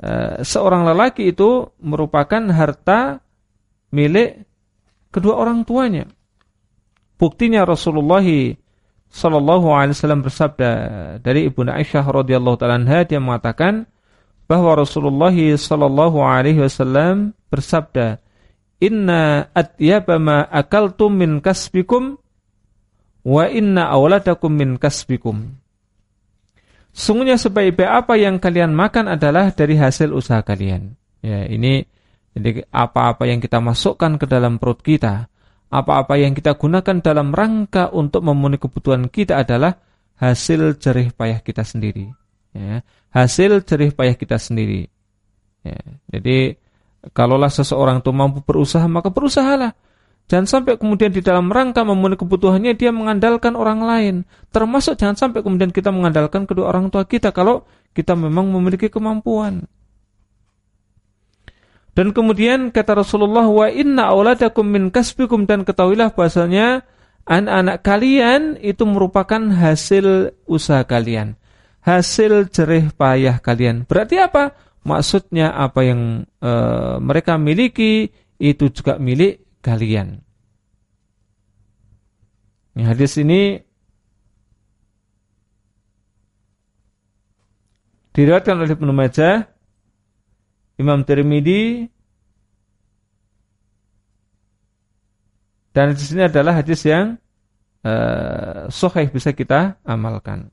e, seorang lelaki itu merupakan harta milik kedua orang tuanya. Buktinya Rasulullah sallallahu alaihi wasallam bersabda dari Ibu Aisyah radhiyallahu taala dia mengatakan bahwa Rasulullah sallallahu alaihi wasallam bersabda inna atyaba ma akaltum min kasbikum wa inna awladakum min kasbikum. Sungguhnya sebaik-baik apa yang kalian makan adalah dari hasil usaha kalian. Ya, ini jadi apa-apa yang kita masukkan ke dalam perut kita, apa-apa yang kita gunakan dalam rangka untuk memenuhi kebutuhan kita adalah hasil jerih payah kita sendiri. Ya, hasil jerih payah kita sendiri. Ya, jadi kalaulah seseorang itu mampu berusaha maka berusahalah. Jangan sampai kemudian di dalam rangka memenuhi kebutuhannya dia mengandalkan orang lain. Termasuk jangan sampai kemudian kita mengandalkan kedua orang tua kita kalau kita memang memiliki kemampuan. Dan kemudian kata Rasulullah wa inna auladakum min kasbikum dan ketahuilah bahasanya anak-anak kalian itu merupakan hasil usaha kalian, hasil jerih payah kalian. Berarti apa? Maksudnya apa yang e, mereka miliki itu juga milik kalian. Ini hadis ini diriwayatkan oleh Ibnu Majah Imam Tirmidzi dan di sini adalah hadis yang uh, sahih bisa kita amalkan.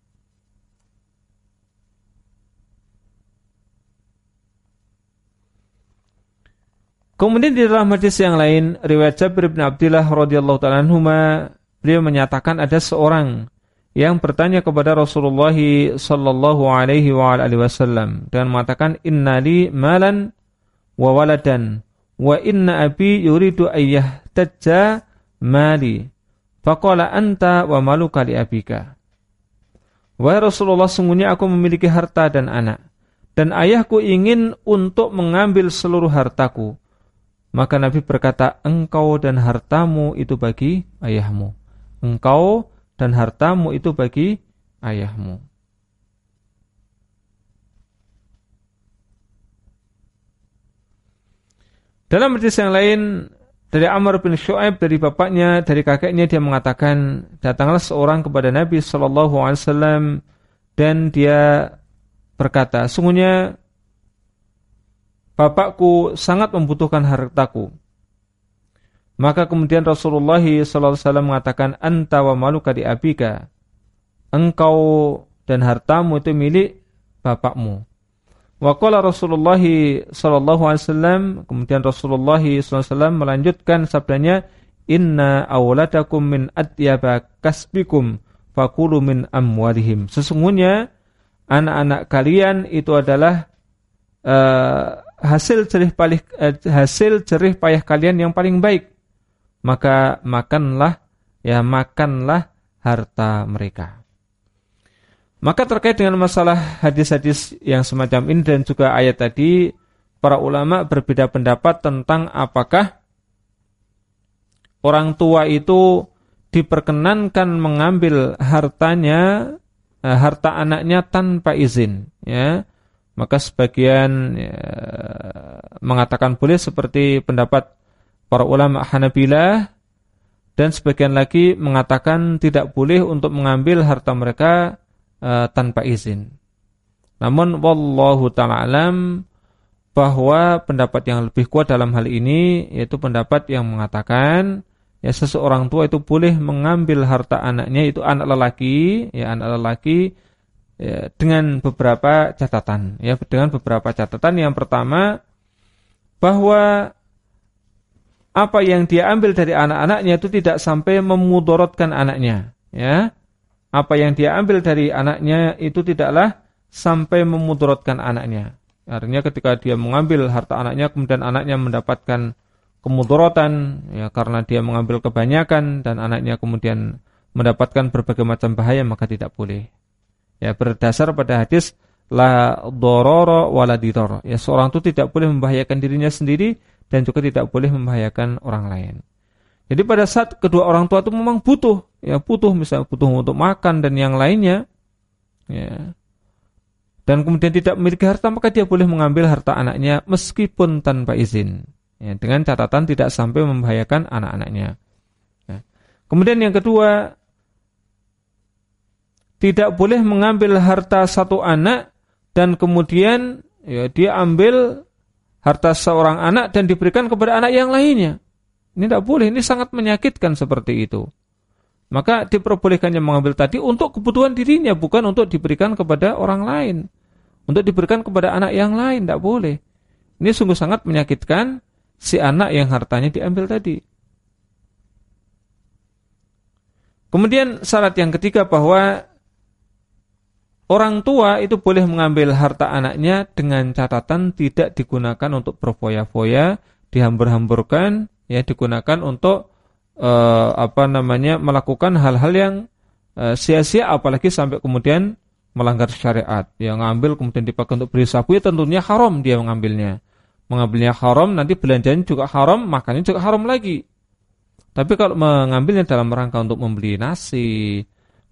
Kemudian di dalam hadis yang lain riwayat Jabir bin Abdullah radhiyallahu taala beliau menyatakan ada seorang yang bertanya kepada Rasulullah sallallahu alaihi wasallam dan mengatakan innali malan wa waladan wa inna abi yuridu ayyah tajja mali. Faqala anta wa maluka li abika. Wahai Rasulullah sungguhnya aku memiliki harta dan anak dan ayahku ingin untuk mengambil seluruh hartaku. Maka Nabi berkata engkau dan hartamu itu bagi ayahmu. Engkau dan hartamu itu bagi ayahmu. Dalam hadis yang lain dari Amr bin Shu'aib dari bapaknya dari kakeknya dia mengatakan datanglah seorang kepada Nabi sallallahu alaihi wasallam dan dia berkata sungguhnya bapakku sangat membutuhkan hartaku maka kemudian Rasulullah SAW mengatakan anta wa maluka di abika. Engkau dan hartamu itu milik bapakmu. Wa qala Rasulullah wasallam kemudian Rasulullah SAW melanjutkan sabdanya inna awladakum min atyaba kasbikum fakulu min amwalihim. Sesungguhnya anak-anak kalian itu adalah uh, hasil jerih payah uh, hasil jerih payah kalian yang paling baik maka makanlah ya makanlah harta mereka. Maka terkait dengan masalah hadis-hadis yang semacam ini dan juga ayat tadi, para ulama berbeda pendapat tentang apakah orang tua itu diperkenankan mengambil hartanya, eh, harta anaknya tanpa izin, ya. Maka sebagian ya, mengatakan boleh seperti pendapat para ulama Hanabilah dan sebagian lagi mengatakan tidak boleh untuk mengambil harta mereka uh, tanpa izin. Namun wallahu taala alam bahwa pendapat yang lebih kuat dalam hal ini yaitu pendapat yang mengatakan ya seseorang tua itu boleh mengambil harta anaknya itu anak lelaki ya anak lelaki ya, dengan beberapa catatan ya dengan beberapa catatan yang pertama bahwa apa yang dia ambil dari anak-anaknya itu tidak sampai memudorotkan anaknya ya. Apa yang dia ambil dari anaknya itu tidaklah sampai memudorotkan anaknya. Artinya ketika dia mengambil harta anaknya kemudian anaknya mendapatkan kemudorotan ya karena dia mengambil kebanyakan dan anaknya kemudian mendapatkan berbagai macam bahaya maka tidak boleh. Ya berdasar pada hadis la dororo wala ya seorang itu tidak boleh membahayakan dirinya sendiri dan juga tidak boleh membahayakan orang lain. Jadi pada saat kedua orang tua itu memang butuh, ya butuh misalnya butuh untuk makan dan yang lainnya, ya. Dan kemudian tidak memiliki harta maka dia boleh mengambil harta anaknya meskipun tanpa izin, ya, dengan catatan tidak sampai membahayakan anak-anaknya. Ya. Kemudian yang kedua, tidak boleh mengambil harta satu anak dan kemudian ya, dia ambil harta seorang anak dan diberikan kepada anak yang lainnya. Ini tidak boleh, ini sangat menyakitkan seperti itu. Maka diperbolehkannya mengambil tadi untuk kebutuhan dirinya, bukan untuk diberikan kepada orang lain. Untuk diberikan kepada anak yang lain, tidak boleh. Ini sungguh sangat menyakitkan si anak yang hartanya diambil tadi. Kemudian syarat yang ketiga bahwa orang tua itu boleh mengambil harta anaknya dengan catatan tidak digunakan untuk berfoya-foya, dihambur-hamburkan, ya digunakan untuk uh, apa namanya melakukan hal-hal yang uh, sia-sia apalagi sampai kemudian melanggar syariat. Yang ngambil kemudian dipakai untuk beli sapu ya tentunya haram dia mengambilnya. Mengambilnya haram nanti belanjanya juga haram, makannya juga haram lagi. Tapi kalau mengambilnya dalam rangka untuk membeli nasi,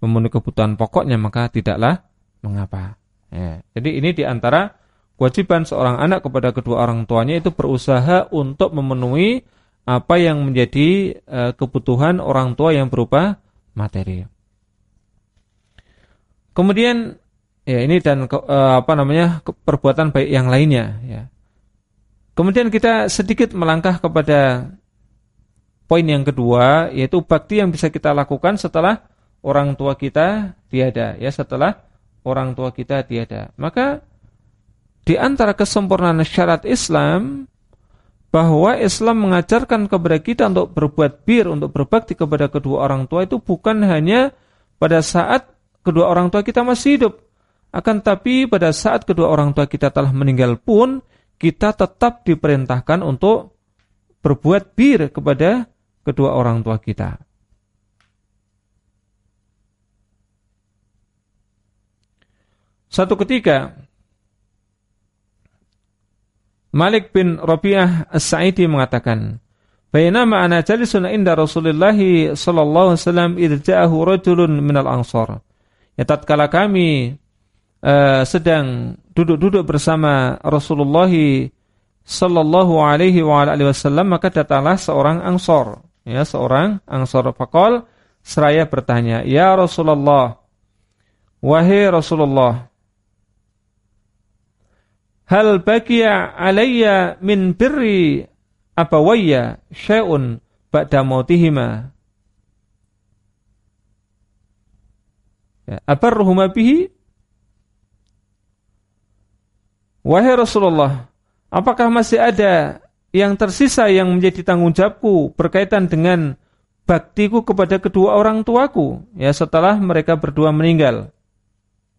memenuhi kebutuhan pokoknya maka tidaklah mengapa. Ya. Jadi ini di antara kewajiban seorang anak kepada kedua orang tuanya itu berusaha untuk memenuhi apa yang menjadi uh, kebutuhan orang tua yang berupa materi. Kemudian ya ini dan uh, apa namanya perbuatan baik yang lainnya ya. Kemudian kita sedikit melangkah kepada Poin yang kedua yaitu bakti yang bisa kita lakukan setelah orang tua kita tiada, ya setelah orang tua kita tiada. Maka di antara kesempurnaan syarat Islam bahwa Islam mengajarkan kepada kita untuk berbuat bir, untuk berbakti kepada kedua orang tua itu bukan hanya pada saat kedua orang tua kita masih hidup. Akan tapi pada saat kedua orang tua kita telah meninggal pun, kita tetap diperintahkan untuk berbuat bir kepada kedua orang tua kita. Satu ketika Malik bin Rabi'ah As-Sa'idi mengatakan, "Bainama ana jalisun inda Rasulullah sallallahu alaihi wasallam idja'ahu rajulun minal ansar." Ya tatkala kami uh, sedang duduk-duduk bersama Rasulullah sallallahu alaihi wa alihi wasallam maka datanglah seorang ansor ya seorang Ansar Fakol seraya bertanya, "Ya Rasulullah, wahai Rasulullah, hal baqiya alayya min birri abawayya syai'un ba'da mautihima?" Ya, abarruhuma bihi? Wahai Rasulullah, apakah masih ada yang tersisa yang menjadi tanggung jawabku berkaitan dengan baktiku kepada kedua orang tuaku ya setelah mereka berdua meninggal.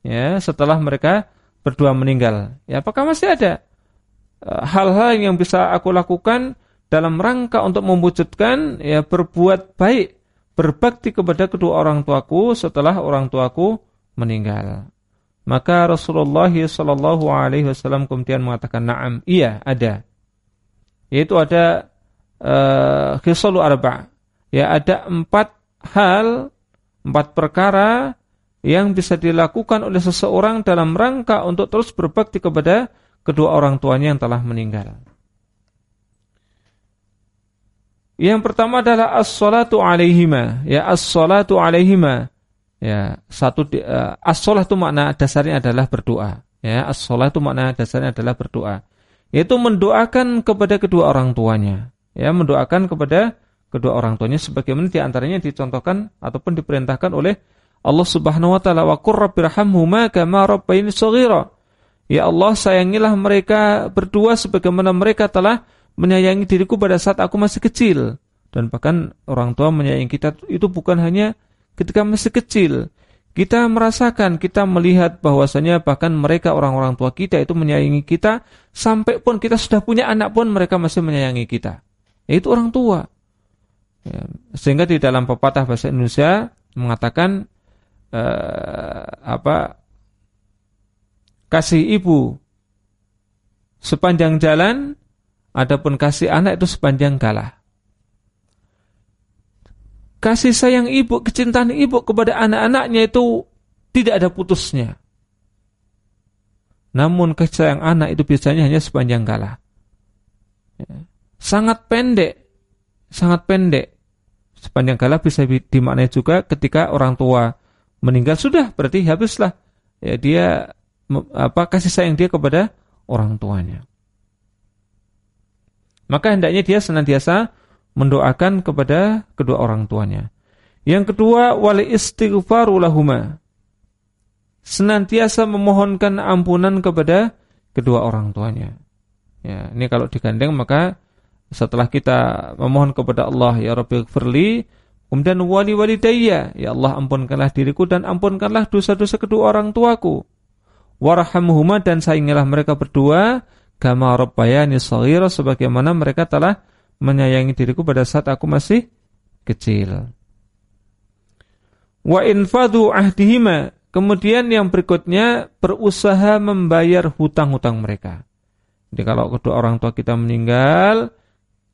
Ya, setelah mereka berdua meninggal. Ya, apakah masih ada e, hal-hal yang bisa aku lakukan dalam rangka untuk mewujudkan ya berbuat baik, berbakti kepada kedua orang tuaku setelah orang tuaku meninggal. Maka Rasulullah sallallahu alaihi wasallam kemudian mengatakan, "Na'am, iya, ada." yaitu ada uh, khisalu arba. Ya, ada empat hal, empat perkara yang bisa dilakukan oleh seseorang dalam rangka untuk terus berbakti kepada kedua orang tuanya yang telah meninggal. Yang pertama adalah as-salatu alaihima, ya as-salatu alaihima. Ya, satu uh, as-salah itu makna dasarnya adalah berdoa. Ya, as-salah itu makna dasarnya adalah berdoa yaitu mendoakan kepada kedua orang tuanya ya mendoakan kepada kedua orang tuanya sebagaimana di antaranya dicontohkan ataupun diperintahkan oleh Allah Subhanahu wa taala wa qur rabbirhamhuma kama rabbayani shaghira ya Allah sayangilah mereka berdua sebagaimana mereka telah menyayangi diriku pada saat aku masih kecil dan bahkan orang tua menyayangi kita itu bukan hanya ketika masih kecil kita merasakan, kita melihat bahwasanya bahkan mereka orang-orang tua kita itu menyayangi kita sampai pun kita sudah punya anak pun mereka masih menyayangi kita. Yaitu orang tua. Ya, sehingga di dalam pepatah bahasa Indonesia mengatakan eh, apa kasih ibu sepanjang jalan, adapun kasih anak itu sepanjang galah kasih sayang ibu, kecintaan ibu kepada anak-anaknya itu tidak ada putusnya. Namun kasih sayang anak itu biasanya hanya sepanjang kala. Ya. Sangat pendek, sangat pendek. Sepanjang kala bisa dimaknai juga ketika orang tua meninggal sudah berarti habislah ya dia apa kasih sayang dia kepada orang tuanya. Maka hendaknya dia senantiasa mendoakan kepada kedua orang tuanya. Yang kedua, wali istighfaru lahuma. Senantiasa memohonkan ampunan kepada kedua orang tuanya. Ya, ini kalau digandeng maka setelah kita memohon kepada Allah ya Rabbi firli, Kemudian wali-wali daya, ya Allah ampunkanlah diriku dan ampunkanlah dosa-dosa kedua orang tuaku. Warhamhuma dan sayangilah mereka berdua kama rabbayani shaghira sebagaimana mereka telah menyayangi diriku pada saat aku masih kecil. Wa infadu ahdihima. Kemudian yang berikutnya berusaha membayar hutang-hutang mereka. Jadi kalau kedua orang tua kita meninggal,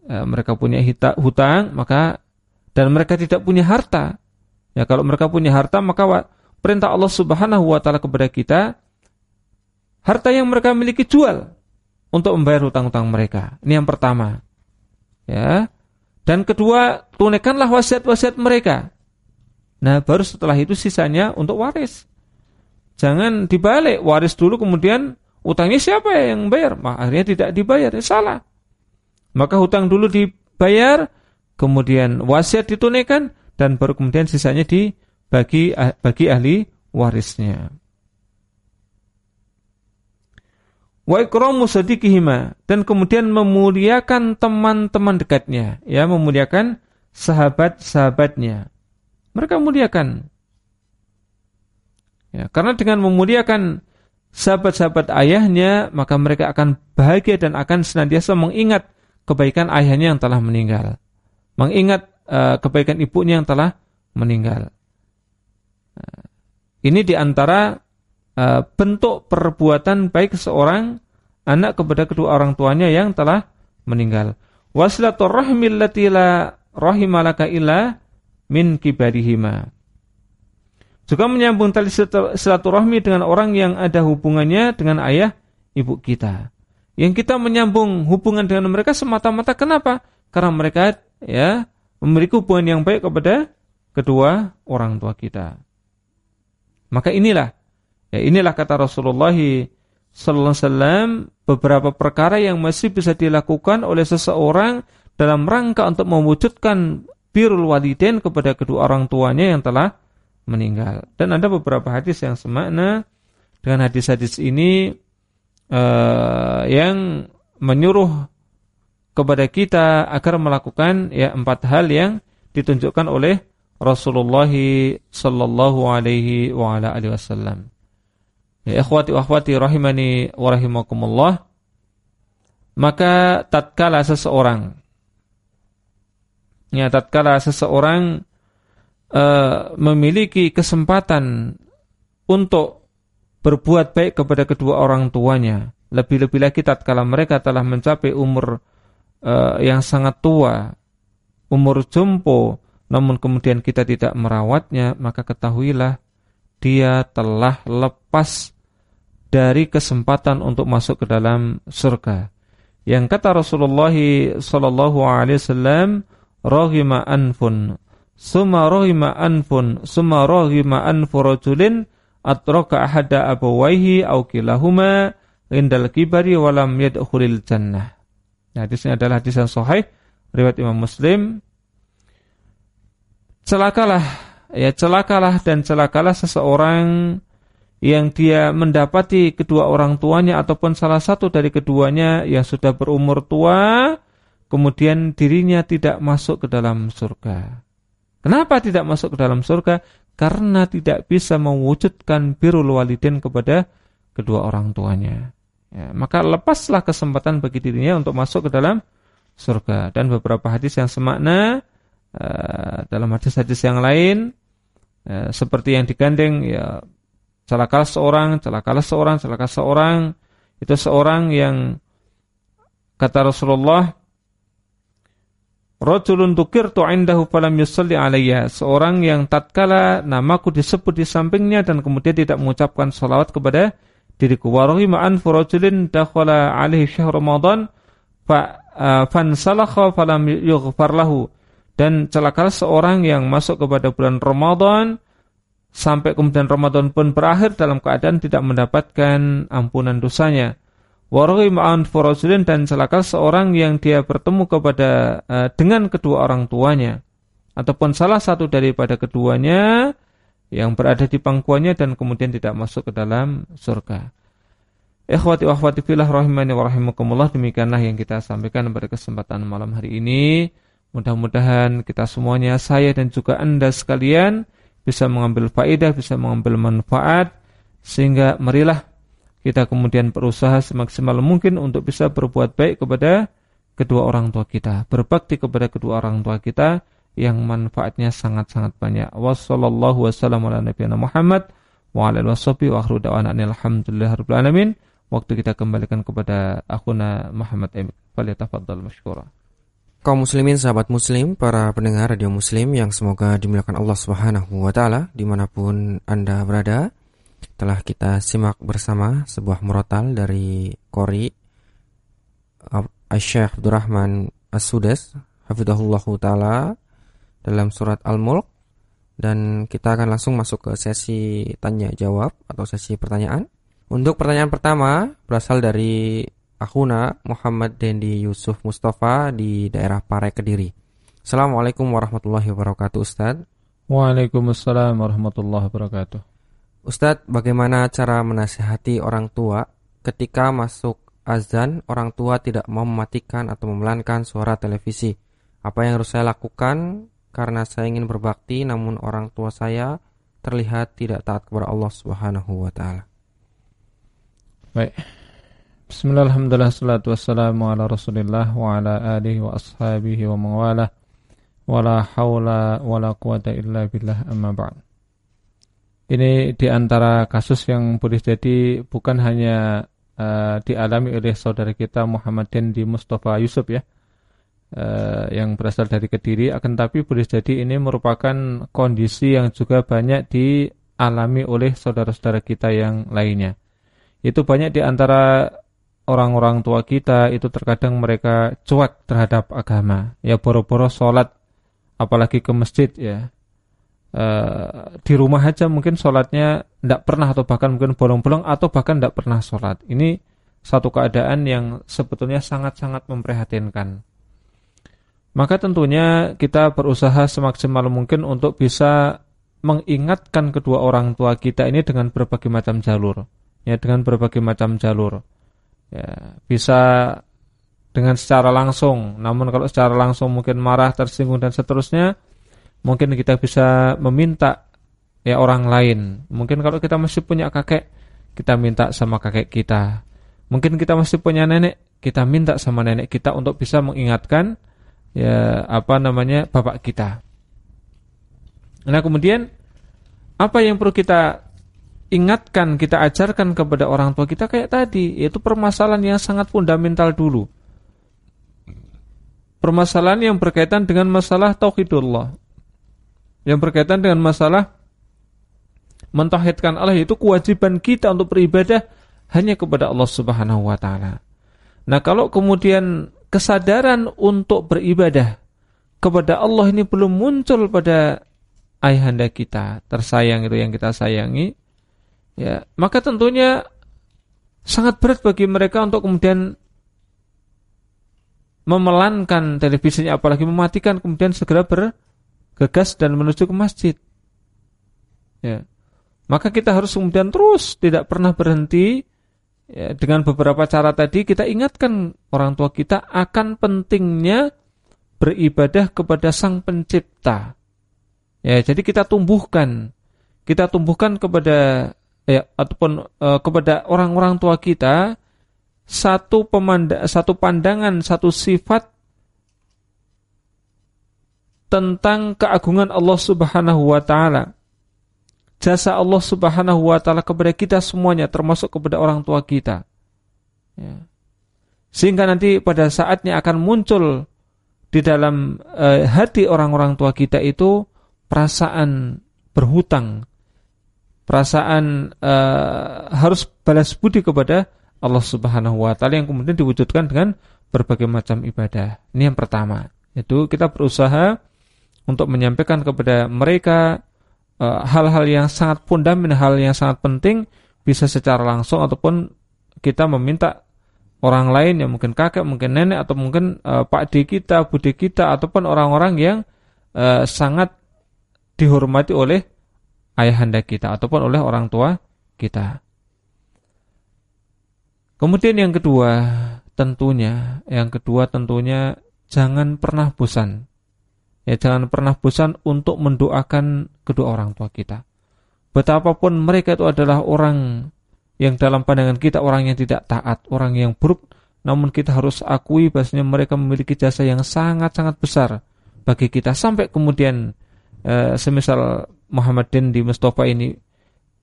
eh, mereka punya hutang, maka dan mereka tidak punya harta. Ya kalau mereka punya harta maka perintah Allah Subhanahu wa taala kepada kita harta yang mereka miliki jual untuk membayar hutang-hutang mereka. Ini yang pertama. Ya. Dan kedua, tunaikanlah wasiat-wasiat mereka. Nah, baru setelah itu sisanya untuk waris. Jangan dibalik, waris dulu kemudian utangnya siapa yang bayar? Maka akhirnya tidak dibayar, ya salah. Maka hutang dulu dibayar, kemudian wasiat ditunaikan dan baru kemudian sisanya dibagi bagi ahli warisnya. Wa ikramu sadiqihima dan kemudian memuliakan teman-teman dekatnya, ya memuliakan sahabat-sahabatnya. Mereka muliakan. Ya, karena dengan memuliakan sahabat-sahabat ayahnya, maka mereka akan bahagia dan akan senantiasa mengingat kebaikan ayahnya yang telah meninggal mengingat uh, kebaikan ibunya yang telah meninggal. Uh, ini di antara eh, bentuk perbuatan baik seorang anak kepada kedua orang tuanya yang telah meninggal. La rahimalaka illa min kibarihima. Juga menyambung tali silaturahmi dengan orang yang ada hubungannya dengan ayah ibu kita. Yang kita menyambung hubungan dengan mereka semata-mata kenapa? Karena mereka ya memiliki hubungan yang baik kepada kedua orang tua kita. Maka inilah ya inilah kata Rasulullah sallallahu alaihi wasallam beberapa perkara yang masih bisa dilakukan oleh seseorang dalam rangka untuk mewujudkan birrul walidain kepada kedua orang tuanya yang telah meninggal. Dan ada beberapa hadis yang semakna dengan hadis-hadis ini uh, yang menyuruh kepada kita agar melakukan ya empat hal yang ditunjukkan oleh Rasulullah sallallahu alaihi wa ala alihi wasallam. Ya ikhwati wa akhwati rahimani wa rahimakumullah. Maka tatkala seseorang ya tatkala seseorang uh, memiliki kesempatan untuk berbuat baik kepada kedua orang tuanya, lebih-lebih lagi tatkala mereka telah mencapai umur uh, yang sangat tua, umur jompo, namun kemudian kita tidak merawatnya, maka ketahuilah dia telah lepas dari kesempatan untuk masuk ke dalam surga. Yang kata Rasulullah sallallahu alaihi wasallam, "Rahima anfun, summa rahima anfun, summa rahima anfu rajulin atraka ahada abawaihi aw kilahuma indal kibari walam yadkhulil jannah." Nah, hadisnya adalah hadis yang sahih riwayat Imam Muslim. Celakalah ya celakalah dan celakalah seseorang yang dia mendapati kedua orang tuanya ataupun salah satu dari keduanya yang sudah berumur tua kemudian dirinya tidak masuk ke dalam surga. Kenapa tidak masuk ke dalam surga? Karena tidak bisa mewujudkan birrul walidin kepada kedua orang tuanya ya, maka lepaslah kesempatan bagi dirinya untuk masuk ke dalam surga. Dan beberapa hadis yang semakna uh, dalam hadis-hadis yang lain uh, seperti yang digandeng ya celakalah seorang, celakalah seorang, celakalah seorang itu seorang yang kata Rasulullah Rajulun tukirtu indahu falam yusalli alayya. Seorang yang tatkala namaku disebut di sampingnya dan kemudian tidak mengucapkan salawat kepada diriku. Wa rahima an furajulin dakhala alaihi syahr ramadan fa uh, fansalakha falam yughfar lahu. Dan celakalah seorang yang masuk kepada bulan Ramadan sampai kemudian Ramadan pun berakhir dalam keadaan tidak mendapatkan ampunan dosanya. Warahima an furajulin dan celaka seorang yang dia bertemu kepada uh, dengan kedua orang tuanya. Ataupun salah satu daripada keduanya yang berada di pangkuannya dan kemudian tidak masuk ke dalam surga. Ikhwati wa akhwati fillah rahimani wa rahimakumullah demikianlah yang kita sampaikan pada kesempatan malam hari ini. Mudah-mudahan kita semuanya, saya dan juga Anda sekalian bisa mengambil faedah, bisa mengambil manfaat sehingga marilah kita kemudian berusaha semaksimal mungkin untuk bisa berbuat baik kepada kedua orang tua kita, berbakti kepada kedua orang tua kita yang manfaatnya sangat-sangat banyak. Wassallallahu wasallam ala nabiyana Muhammad wa ala wa da'wana alhamdulillahirabbil alamin. Waktu kita kembalikan kepada akhuna Muhammad Emil. Falyatafaddal masykura kaum muslimin sahabat muslim, para pendengar radio muslim yang semoga dimuliakan Allah Subhanahu wa taala di mana pun Anda berada. Telah kita simak bersama sebuah murotal dari Qori Syekh Abdurrahman As-Sudes hafizahullah taala dalam surat Al-Mulk dan kita akan langsung masuk ke sesi tanya jawab atau sesi pertanyaan. Untuk pertanyaan pertama berasal dari Akuna Muhammad Dendi Yusuf Mustafa di daerah Pare Kediri. Assalamualaikum warahmatullahi wabarakatuh Ustaz. Waalaikumsalam warahmatullahi wabarakatuh. Ustadz, bagaimana cara menasihati orang tua ketika masuk azan orang tua tidak mau mematikan atau memelankan suara televisi? Apa yang harus saya lakukan karena saya ingin berbakti namun orang tua saya terlihat tidak taat kepada Allah Subhanahu wa taala? Baik. Bismillahirrahmanirrahim Salatu wassalamu ala rasulillah Wa ala alihi wa ashabihi wa mawala Wa la hawla wa la quwata illa billah amma ba'd Ini kasus yang boleh jadi Bukan hanya uh, dialami oleh saudara kita Muhammad Dendi Mustafa Yusuf ya uh, Yang berasal dari Kediri Akan tapi boleh jadi ini merupakan kondisi yang juga banyak dialami oleh saudara-saudara kita yang lainnya itu banyak di antara orang-orang tua kita itu terkadang mereka cuek terhadap agama. Ya boro-boro sholat, apalagi ke masjid ya. E, di rumah aja mungkin sholatnya tidak pernah atau bahkan mungkin bolong-bolong atau bahkan tidak pernah sholat. Ini satu keadaan yang sebetulnya sangat-sangat memprihatinkan. Maka tentunya kita berusaha semaksimal mungkin untuk bisa mengingatkan kedua orang tua kita ini dengan berbagai macam jalur. Ya, dengan berbagai macam jalur ya, bisa dengan secara langsung. Namun kalau secara langsung mungkin marah, tersinggung dan seterusnya, mungkin kita bisa meminta ya orang lain. Mungkin kalau kita masih punya kakek, kita minta sama kakek kita. Mungkin kita masih punya nenek, kita minta sama nenek kita untuk bisa mengingatkan ya apa namanya bapak kita. Nah, kemudian apa yang perlu kita ingatkan, kita ajarkan kepada orang tua kita kayak tadi, yaitu permasalahan yang sangat fundamental dulu. Permasalahan yang berkaitan dengan masalah tauhidullah. Yang berkaitan dengan masalah mentauhidkan Allah itu kewajiban kita untuk beribadah hanya kepada Allah Subhanahu wa taala. Nah, kalau kemudian kesadaran untuk beribadah kepada Allah ini belum muncul pada ayahanda kita tersayang itu yang kita sayangi, ya maka tentunya sangat berat bagi mereka untuk kemudian memelankan televisinya apalagi mematikan kemudian segera bergegas dan menuju ke masjid. Ya. Maka kita harus kemudian terus tidak pernah berhenti ya, dengan beberapa cara tadi kita ingatkan orang tua kita akan pentingnya beribadah kepada Sang Pencipta. Ya, jadi kita tumbuhkan kita tumbuhkan kepada ya ataupun uh, kepada orang-orang tua kita satu pemanda, satu pandangan, satu sifat tentang keagungan Allah Subhanahu wa taala. Jasa Allah Subhanahu wa taala kepada kita semuanya termasuk kepada orang tua kita. Ya. Sehingga nanti pada saatnya akan muncul di dalam uh, hati orang-orang tua kita itu perasaan berhutang perasaan uh, harus balas budi kepada Allah Subhanahu wa taala yang kemudian diwujudkan dengan berbagai macam ibadah. Ini yang pertama. Itu kita berusaha untuk menyampaikan kepada mereka eh, hal-hal uh, yang sangat fundamental, hal yang sangat penting bisa secara langsung ataupun kita meminta orang lain yang mungkin kakek, mungkin nenek atau mungkin uh, pak di kita, budi kita ataupun orang-orang yang uh, sangat dihormati oleh ayahanda kita ataupun oleh orang tua kita. Kemudian yang kedua, tentunya, yang kedua tentunya jangan pernah bosan. Ya, jangan pernah bosan untuk mendoakan kedua orang tua kita. Betapapun mereka itu adalah orang yang dalam pandangan kita orang yang tidak taat, orang yang buruk, namun kita harus akui bahasanya mereka memiliki jasa yang sangat-sangat besar bagi kita sampai kemudian e, semisal Muhammad Dendi Mustafa ini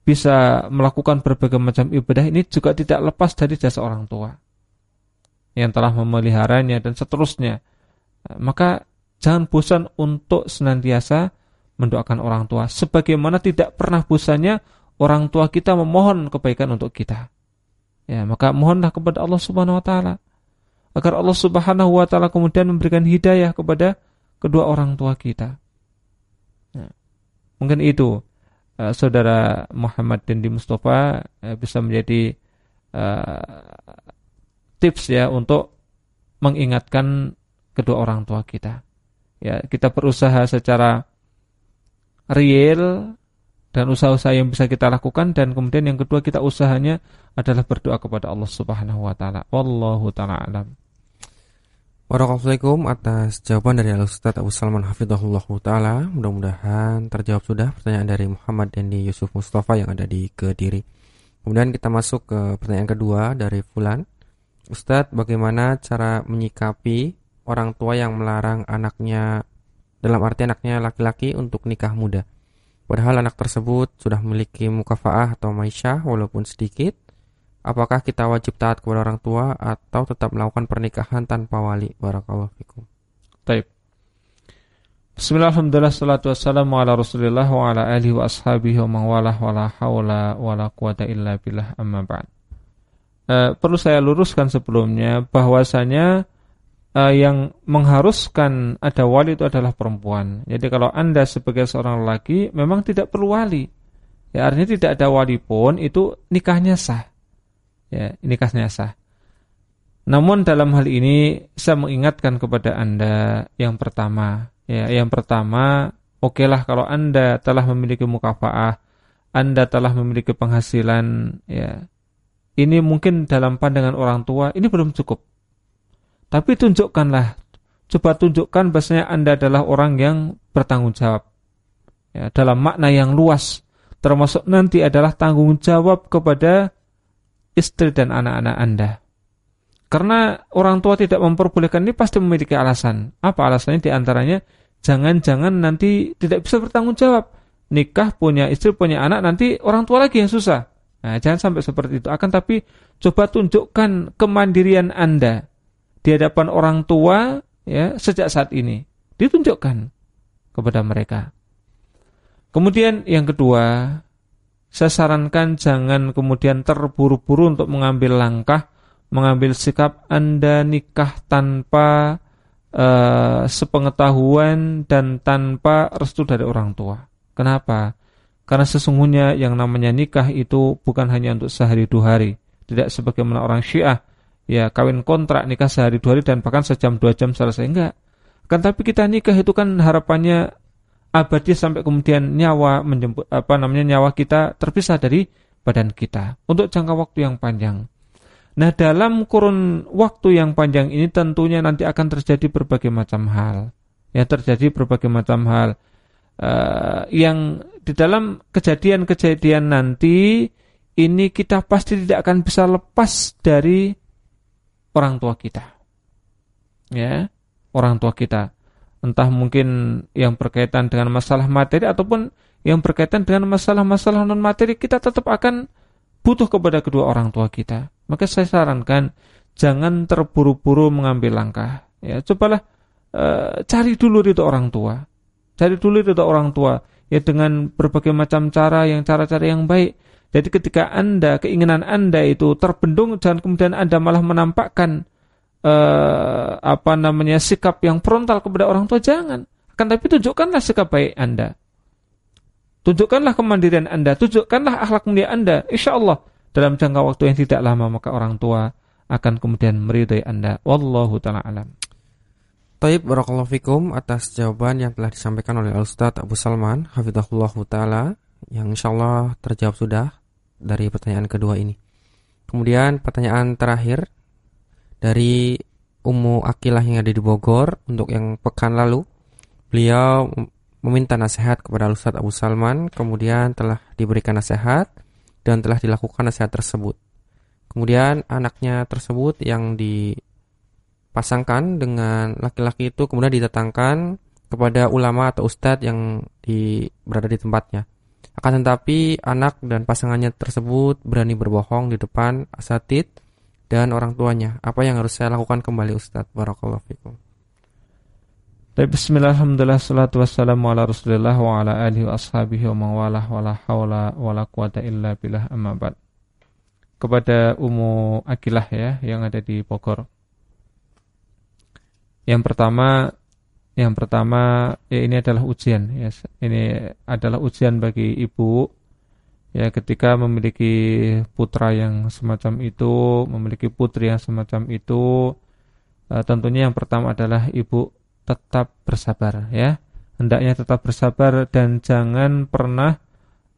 bisa melakukan berbagai macam ibadah ini juga tidak lepas dari jasa orang tua yang telah memeliharanya dan seterusnya. Maka jangan bosan untuk senantiasa mendoakan orang tua sebagaimana tidak pernah bosannya orang tua kita memohon kebaikan untuk kita. Ya, maka mohonlah kepada Allah Subhanahu wa taala agar Allah Subhanahu wa taala kemudian memberikan hidayah kepada kedua orang tua kita. Ya. Mungkin itu uh, saudara Muhammad dan di Mustafa uh, bisa menjadi uh, tips ya untuk mengingatkan kedua orang tua kita. Ya, kita berusaha secara real dan usaha-usaha yang bisa kita lakukan dan kemudian yang kedua kita usahanya adalah berdoa kepada Allah Subhanahu wa taala. Wallahu taala alam. Wassalamualaikum atas jawaban dari Al Ustaz Abu Salman Hafizahullah Ta'ala Mudah-mudahan terjawab sudah pertanyaan dari Muhammad Dendi Yusuf Mustafa yang ada di Kediri Kemudian kita masuk ke pertanyaan kedua dari Fulan Ustadz, bagaimana cara menyikapi orang tua yang melarang anaknya, dalam arti anaknya laki-laki untuk nikah muda? Padahal anak tersebut sudah memiliki mukafaah atau maisyah walaupun sedikit. Apakah kita wajib taat kepada orang tua atau tetap melakukan pernikahan tanpa wali? Barakallahu fikum. Taib. Bismillahirrahmanirrahim. Salatu wassalamu ala Rasulillah wa ala alihi wa ashabihi wa uh, perlu saya luruskan sebelumnya bahwasanya uh, yang mengharuskan ada wali itu adalah perempuan. Jadi kalau Anda sebagai seorang laki memang tidak perlu wali. Ya artinya tidak ada wali pun itu nikahnya sah. Ya, nikahnya sah. Namun dalam hal ini saya mengingatkan kepada Anda yang pertama, ya, yang pertama, okelah kalau Anda telah memiliki mukafaah, Anda telah memiliki penghasilan, ya, ini mungkin dalam pandangan orang tua ini belum cukup. Tapi tunjukkanlah, coba tunjukkan bahasanya Anda adalah orang yang bertanggung jawab. Ya, dalam makna yang luas, termasuk nanti adalah tanggung jawab kepada istri dan anak-anak Anda. Karena orang tua tidak memperbolehkan ini pasti memiliki alasan. Apa alasannya? Di antaranya, jangan-jangan nanti tidak bisa bertanggung jawab. Nikah, punya istri, punya anak, nanti orang tua lagi yang susah. Nah, jangan sampai seperti itu. Akan tapi coba tunjukkan kemandirian Anda di hadapan orang tua ya sejak saat ini. Ditunjukkan kepada mereka. Kemudian yang kedua, saya sarankan jangan kemudian terburu-buru untuk mengambil langkah, mengambil sikap Anda nikah tanpa uh, sepengetahuan dan tanpa restu dari orang tua. Kenapa? Karena sesungguhnya yang namanya nikah itu bukan hanya untuk sehari dua hari. Tidak sebagaimana orang syiah. Ya kawin kontrak nikah sehari dua hari dan bahkan sejam dua jam selesai. Enggak. Kan tapi kita nikah itu kan harapannya abadi sampai kemudian nyawa menjemput apa namanya nyawa kita terpisah dari badan kita untuk jangka waktu yang panjang. Nah, dalam kurun waktu yang panjang ini tentunya nanti akan terjadi berbagai macam hal. Ya, terjadi berbagai macam hal uh, yang di dalam kejadian-kejadian nanti ini kita pasti tidak akan bisa lepas dari orang tua kita. Ya, orang tua kita. Entah mungkin yang berkaitan dengan masalah materi ataupun yang berkaitan dengan masalah-masalah non materi kita tetap akan butuh kepada kedua orang tua kita. Maka saya sarankan jangan terburu-buru mengambil langkah. Ya, cobalah uh, cari dulu itu orang tua. Cari dulu itu orang tua ya dengan berbagai macam cara yang cara-cara yang baik. Jadi ketika Anda keinginan Anda itu terbendung dan kemudian Anda malah menampakkan uh, apa namanya sikap yang frontal kepada orang tua jangan. Kan tapi tunjukkanlah sikap baik Anda. Tunjukkanlah kemandirian Anda, tunjukkanlah akhlak mulia Anda. Insya Allah dalam jangka waktu yang tidak lama maka orang tua akan kemudian meridai Anda. Wallahu taala alam. Taib barakallahu fikum atas jawaban yang telah disampaikan oleh Al-Ustaz Abu Salman Hafidhahullah Ta'ala yang insyaAllah terjawab sudah dari pertanyaan kedua ini. Kemudian pertanyaan terakhir dari Ummu Akilah yang ada di Bogor untuk yang pekan lalu. beliau meminta nasihat kepada Ustadz Abu Salman, kemudian telah diberikan nasihat dan telah dilakukan nasihat tersebut. Kemudian anaknya tersebut yang dipasangkan dengan laki-laki itu kemudian didatangkan kepada ulama atau ustadz yang di, berada di tempatnya. Akan tetapi anak dan pasangannya tersebut berani berbohong di depan asatid dan orang tuanya. Apa yang harus saya lakukan kembali Ustadz? Barakallahu fikum. Bismillah, alhamdulillah, salatu wassalamu ala rasulillah wa ala alihi wa ashabihi wa wa la wa la quwata illa. Kepada Umu Akilah ya, yang ada di Bogor. Yang pertama, yang pertama ya ini adalah ujian ya. Ini adalah ujian bagi ibu ya ketika memiliki putra yang semacam itu, memiliki putri yang semacam itu, uh, tentunya yang pertama adalah ibu tetap bersabar ya. Hendaknya tetap bersabar dan jangan pernah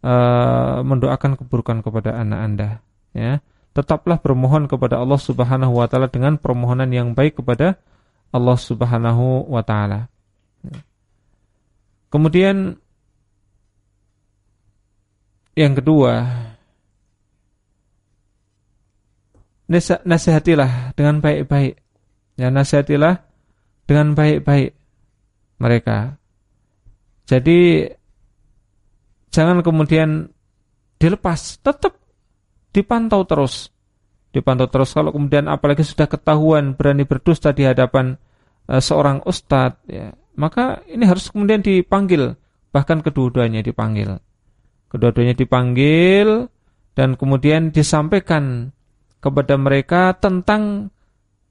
uh, mendoakan keburukan kepada anak Anda ya. Tetaplah bermohon kepada Allah Subhanahu wa taala dengan permohonan yang baik kepada Allah Subhanahu wa taala. Kemudian yang kedua, nasihatilah dengan baik-baik. Ya, nasihatilah dengan baik-baik mereka. Jadi jangan kemudian dilepas, tetap dipantau terus. Dipantau terus. Kalau kemudian apalagi sudah ketahuan berani berdusta di hadapan uh, seorang ustadz ya, maka ini harus kemudian dipanggil, bahkan kedua-duanya dipanggil. Kedua-duanya dipanggil dan kemudian disampaikan kepada mereka tentang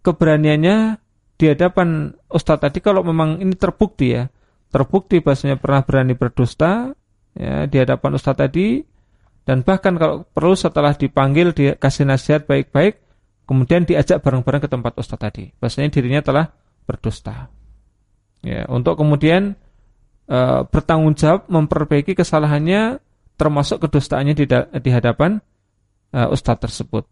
keberaniannya di hadapan ustadz tadi. Kalau memang ini terbukti ya, terbukti bahasanya pernah berani berdusta ya, di hadapan ustadz tadi dan bahkan kalau perlu setelah dipanggil dikasih nasihat baik-baik kemudian diajak bareng-bareng ke tempat ustadz tadi. Bahasanya dirinya telah berdusta ya, untuk kemudian e, bertanggung jawab memperbaiki kesalahannya termasuk kedustaannya di, di hadapan e, ustadz tersebut.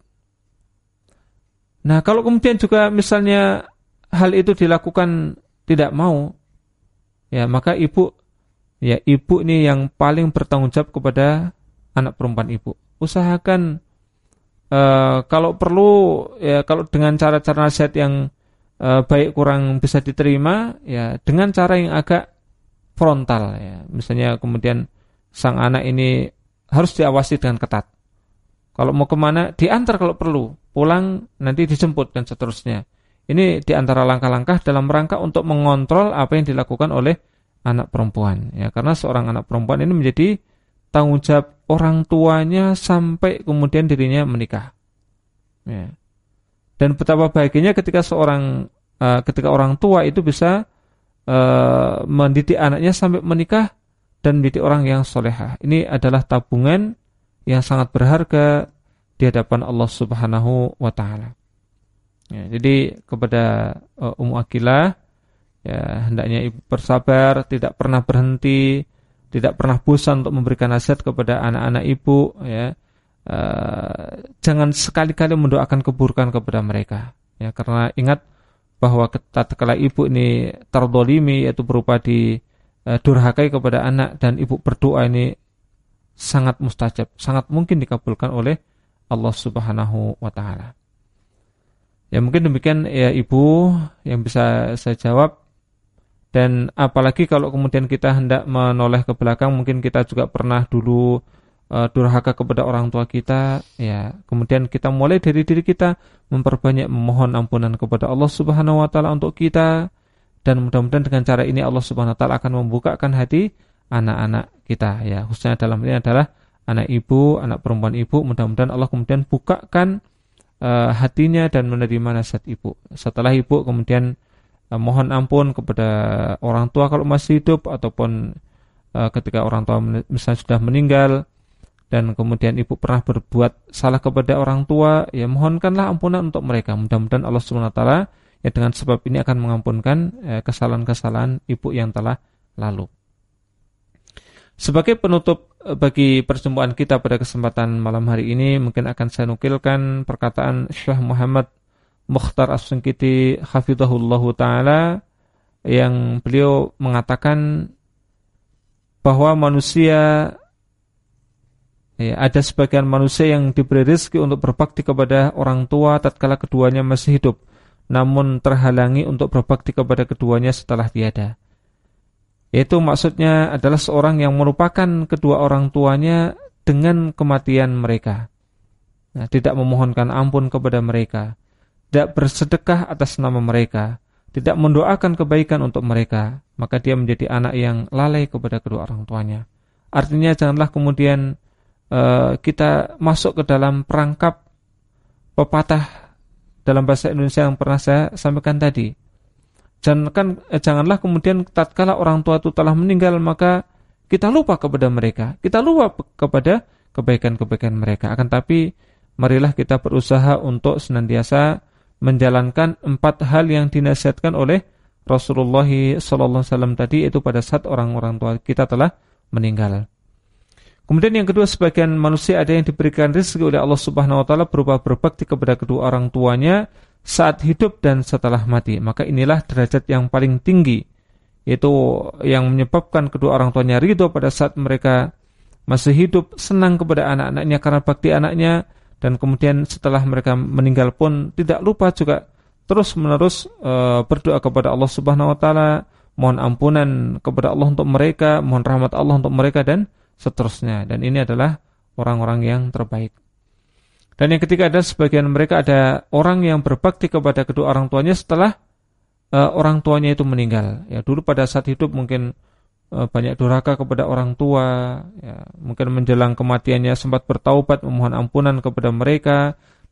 Nah, kalau kemudian juga misalnya hal itu dilakukan tidak mau, ya maka ibu, ya ibu ini yang paling bertanggung jawab kepada anak perempuan ibu. Usahakan e, kalau perlu, ya kalau dengan cara-cara nasihat yang e, baik kurang bisa diterima ya dengan cara yang agak frontal ya. Misalnya kemudian sang anak ini harus diawasi dengan ketat. Kalau mau ke mana diantar kalau perlu, pulang nanti dijemput dan seterusnya. Ini di antara langkah-langkah dalam rangka untuk mengontrol apa yang dilakukan oleh anak perempuan ya karena seorang anak perempuan ini menjadi tanggung jawab orang tuanya sampai kemudian dirinya menikah. Ya. Dan betapa bahagianya ketika seorang uh, ketika orang tua itu bisa uh, mendidik anaknya sampai menikah dan mendidik orang yang solehah. Ini adalah tabungan yang sangat berharga di hadapan Allah Subhanahu wa taala. Ya, jadi kepada uh, Ummu Akilah ya hendaknya ibu bersabar, tidak pernah berhenti, tidak pernah bosan untuk memberikan nasihat kepada anak-anak ibu ya. Uh, jangan sekali-kali mendoakan keburukan kepada mereka ya. Karena ingat bahwa tatkala ibu ini terdolimi yaitu berupa di uh, durhakai kepada anak dan ibu berdoa ini sangat mustajab, sangat mungkin dikabulkan oleh Allah Subhanahu wa taala. Ya mungkin demikian ya ibu yang bisa saya jawab dan apalagi kalau kemudian kita hendak menoleh ke belakang mungkin kita juga pernah dulu uh, durhaka kepada orang tua kita, ya kemudian kita mulai dari diri kita memperbanyak memohon ampunan kepada Allah Subhanahu Wa Taala untuk kita. Dan mudah-mudahan dengan cara ini Allah Subhanahu Wa Taala akan membukakan hati anak-anak kita, ya. Khususnya dalam ini adalah anak ibu, anak perempuan ibu, mudah-mudahan Allah kemudian bukakan uh, hatinya dan menerima nasihat ibu. Setelah ibu kemudian mohon ampun kepada orang tua kalau masih hidup ataupun uh, ketika orang tua misalnya sudah meninggal dan kemudian ibu pernah berbuat salah kepada orang tua, ya mohonkanlah ampunan untuk mereka. Mudah-mudahan Allah Subhanahu wa taala ya dengan sebab ini akan mengampunkan eh, kesalahan-kesalahan ibu yang telah lalu. Sebagai penutup eh, bagi perjumpaan kita pada kesempatan malam hari ini, mungkin akan saya nukilkan perkataan Syekh Muhammad Mukhtar As-Sungkiti hafizahullah taala yang beliau mengatakan bahwa manusia ya, ada sebagian manusia yang diberi rezeki untuk berbakti kepada orang tua tatkala keduanya masih hidup namun terhalangi untuk berbakti kepada keduanya setelah tiada. Yaitu maksudnya adalah seorang yang merupakan kedua orang tuanya dengan kematian mereka. Nah, tidak memohonkan ampun kepada mereka, tidak bersedekah atas nama mereka, tidak mendoakan kebaikan untuk mereka, maka dia menjadi anak yang lalai kepada kedua orang tuanya. Artinya janganlah kemudian uh, kita masuk ke dalam perangkap pepatah dalam bahasa Indonesia yang pernah saya sampaikan tadi. Jangan, eh, janganlah kemudian tatkala orang tua itu telah meninggal maka kita lupa kepada mereka, kita lupa kepada kebaikan-kebaikan mereka. Akan tapi marilah kita berusaha untuk senantiasa menjalankan empat hal yang dinasihatkan oleh Rasulullah SAW tadi itu pada saat orang-orang tua kita telah meninggal. Kemudian yang kedua sebagian manusia ada yang diberikan rezeki oleh Allah Subhanahu wa taala berupa berbakti kepada kedua orang tuanya saat hidup dan setelah mati. Maka inilah derajat yang paling tinggi yaitu yang menyebabkan kedua orang tuanya ridho pada saat mereka masih hidup, senang kepada anak-anaknya karena bakti anaknya dan kemudian setelah mereka meninggal pun tidak lupa juga terus-menerus e, berdoa kepada Allah Subhanahu wa taala, mohon ampunan kepada Allah untuk mereka, mohon rahmat Allah untuk mereka dan seterusnya. Dan ini adalah orang-orang yang terbaik. Dan yang ketiga ada sebagian mereka ada orang yang berbakti kepada kedua orang tuanya setelah e, orang tuanya itu meninggal. Ya, dulu pada saat hidup mungkin Eh, banyak durhaka kepada orang tua, ya, mungkin menjelang kematiannya sempat bertaubat memohon ampunan kepada mereka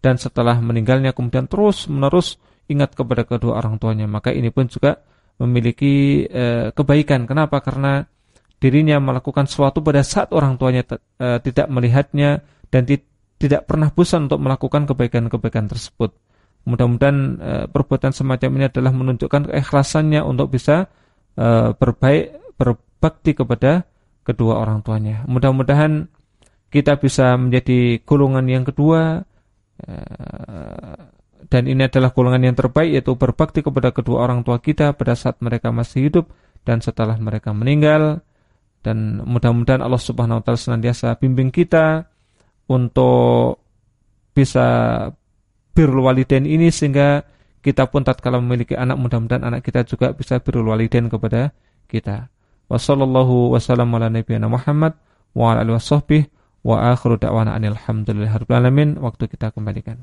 dan setelah meninggalnya kemudian terus menerus ingat kepada kedua orang tuanya. Maka ini pun juga memiliki e, kebaikan. Kenapa? Karena dirinya melakukan sesuatu pada saat orang tuanya e, tidak melihatnya dan tidak pernah bosan untuk melakukan kebaikan-kebaikan tersebut. Mudah-mudahan e, perbuatan semacam ini adalah menunjukkan keikhlasannya untuk bisa e, berbaik ber, bakti kepada kedua orang tuanya. Mudah-mudahan kita bisa menjadi golongan yang kedua eh, dan ini adalah golongan yang terbaik yaitu berbakti kepada kedua orang tua kita pada saat mereka masih hidup dan setelah mereka meninggal dan mudah-mudahan Allah Subhanahu wa taala senantiasa bimbing kita untuk bisa birrul walidain ini sehingga kita pun tatkala memiliki anak mudah-mudahan anak kita juga bisa birrul walidain kepada kita. Wa sallallahu wasallam ala nabiyyina Muhammad wa ala alihi washabbihi wa akhiru da'wana alhamdulillahi alamin. Waktu kita kembalikan.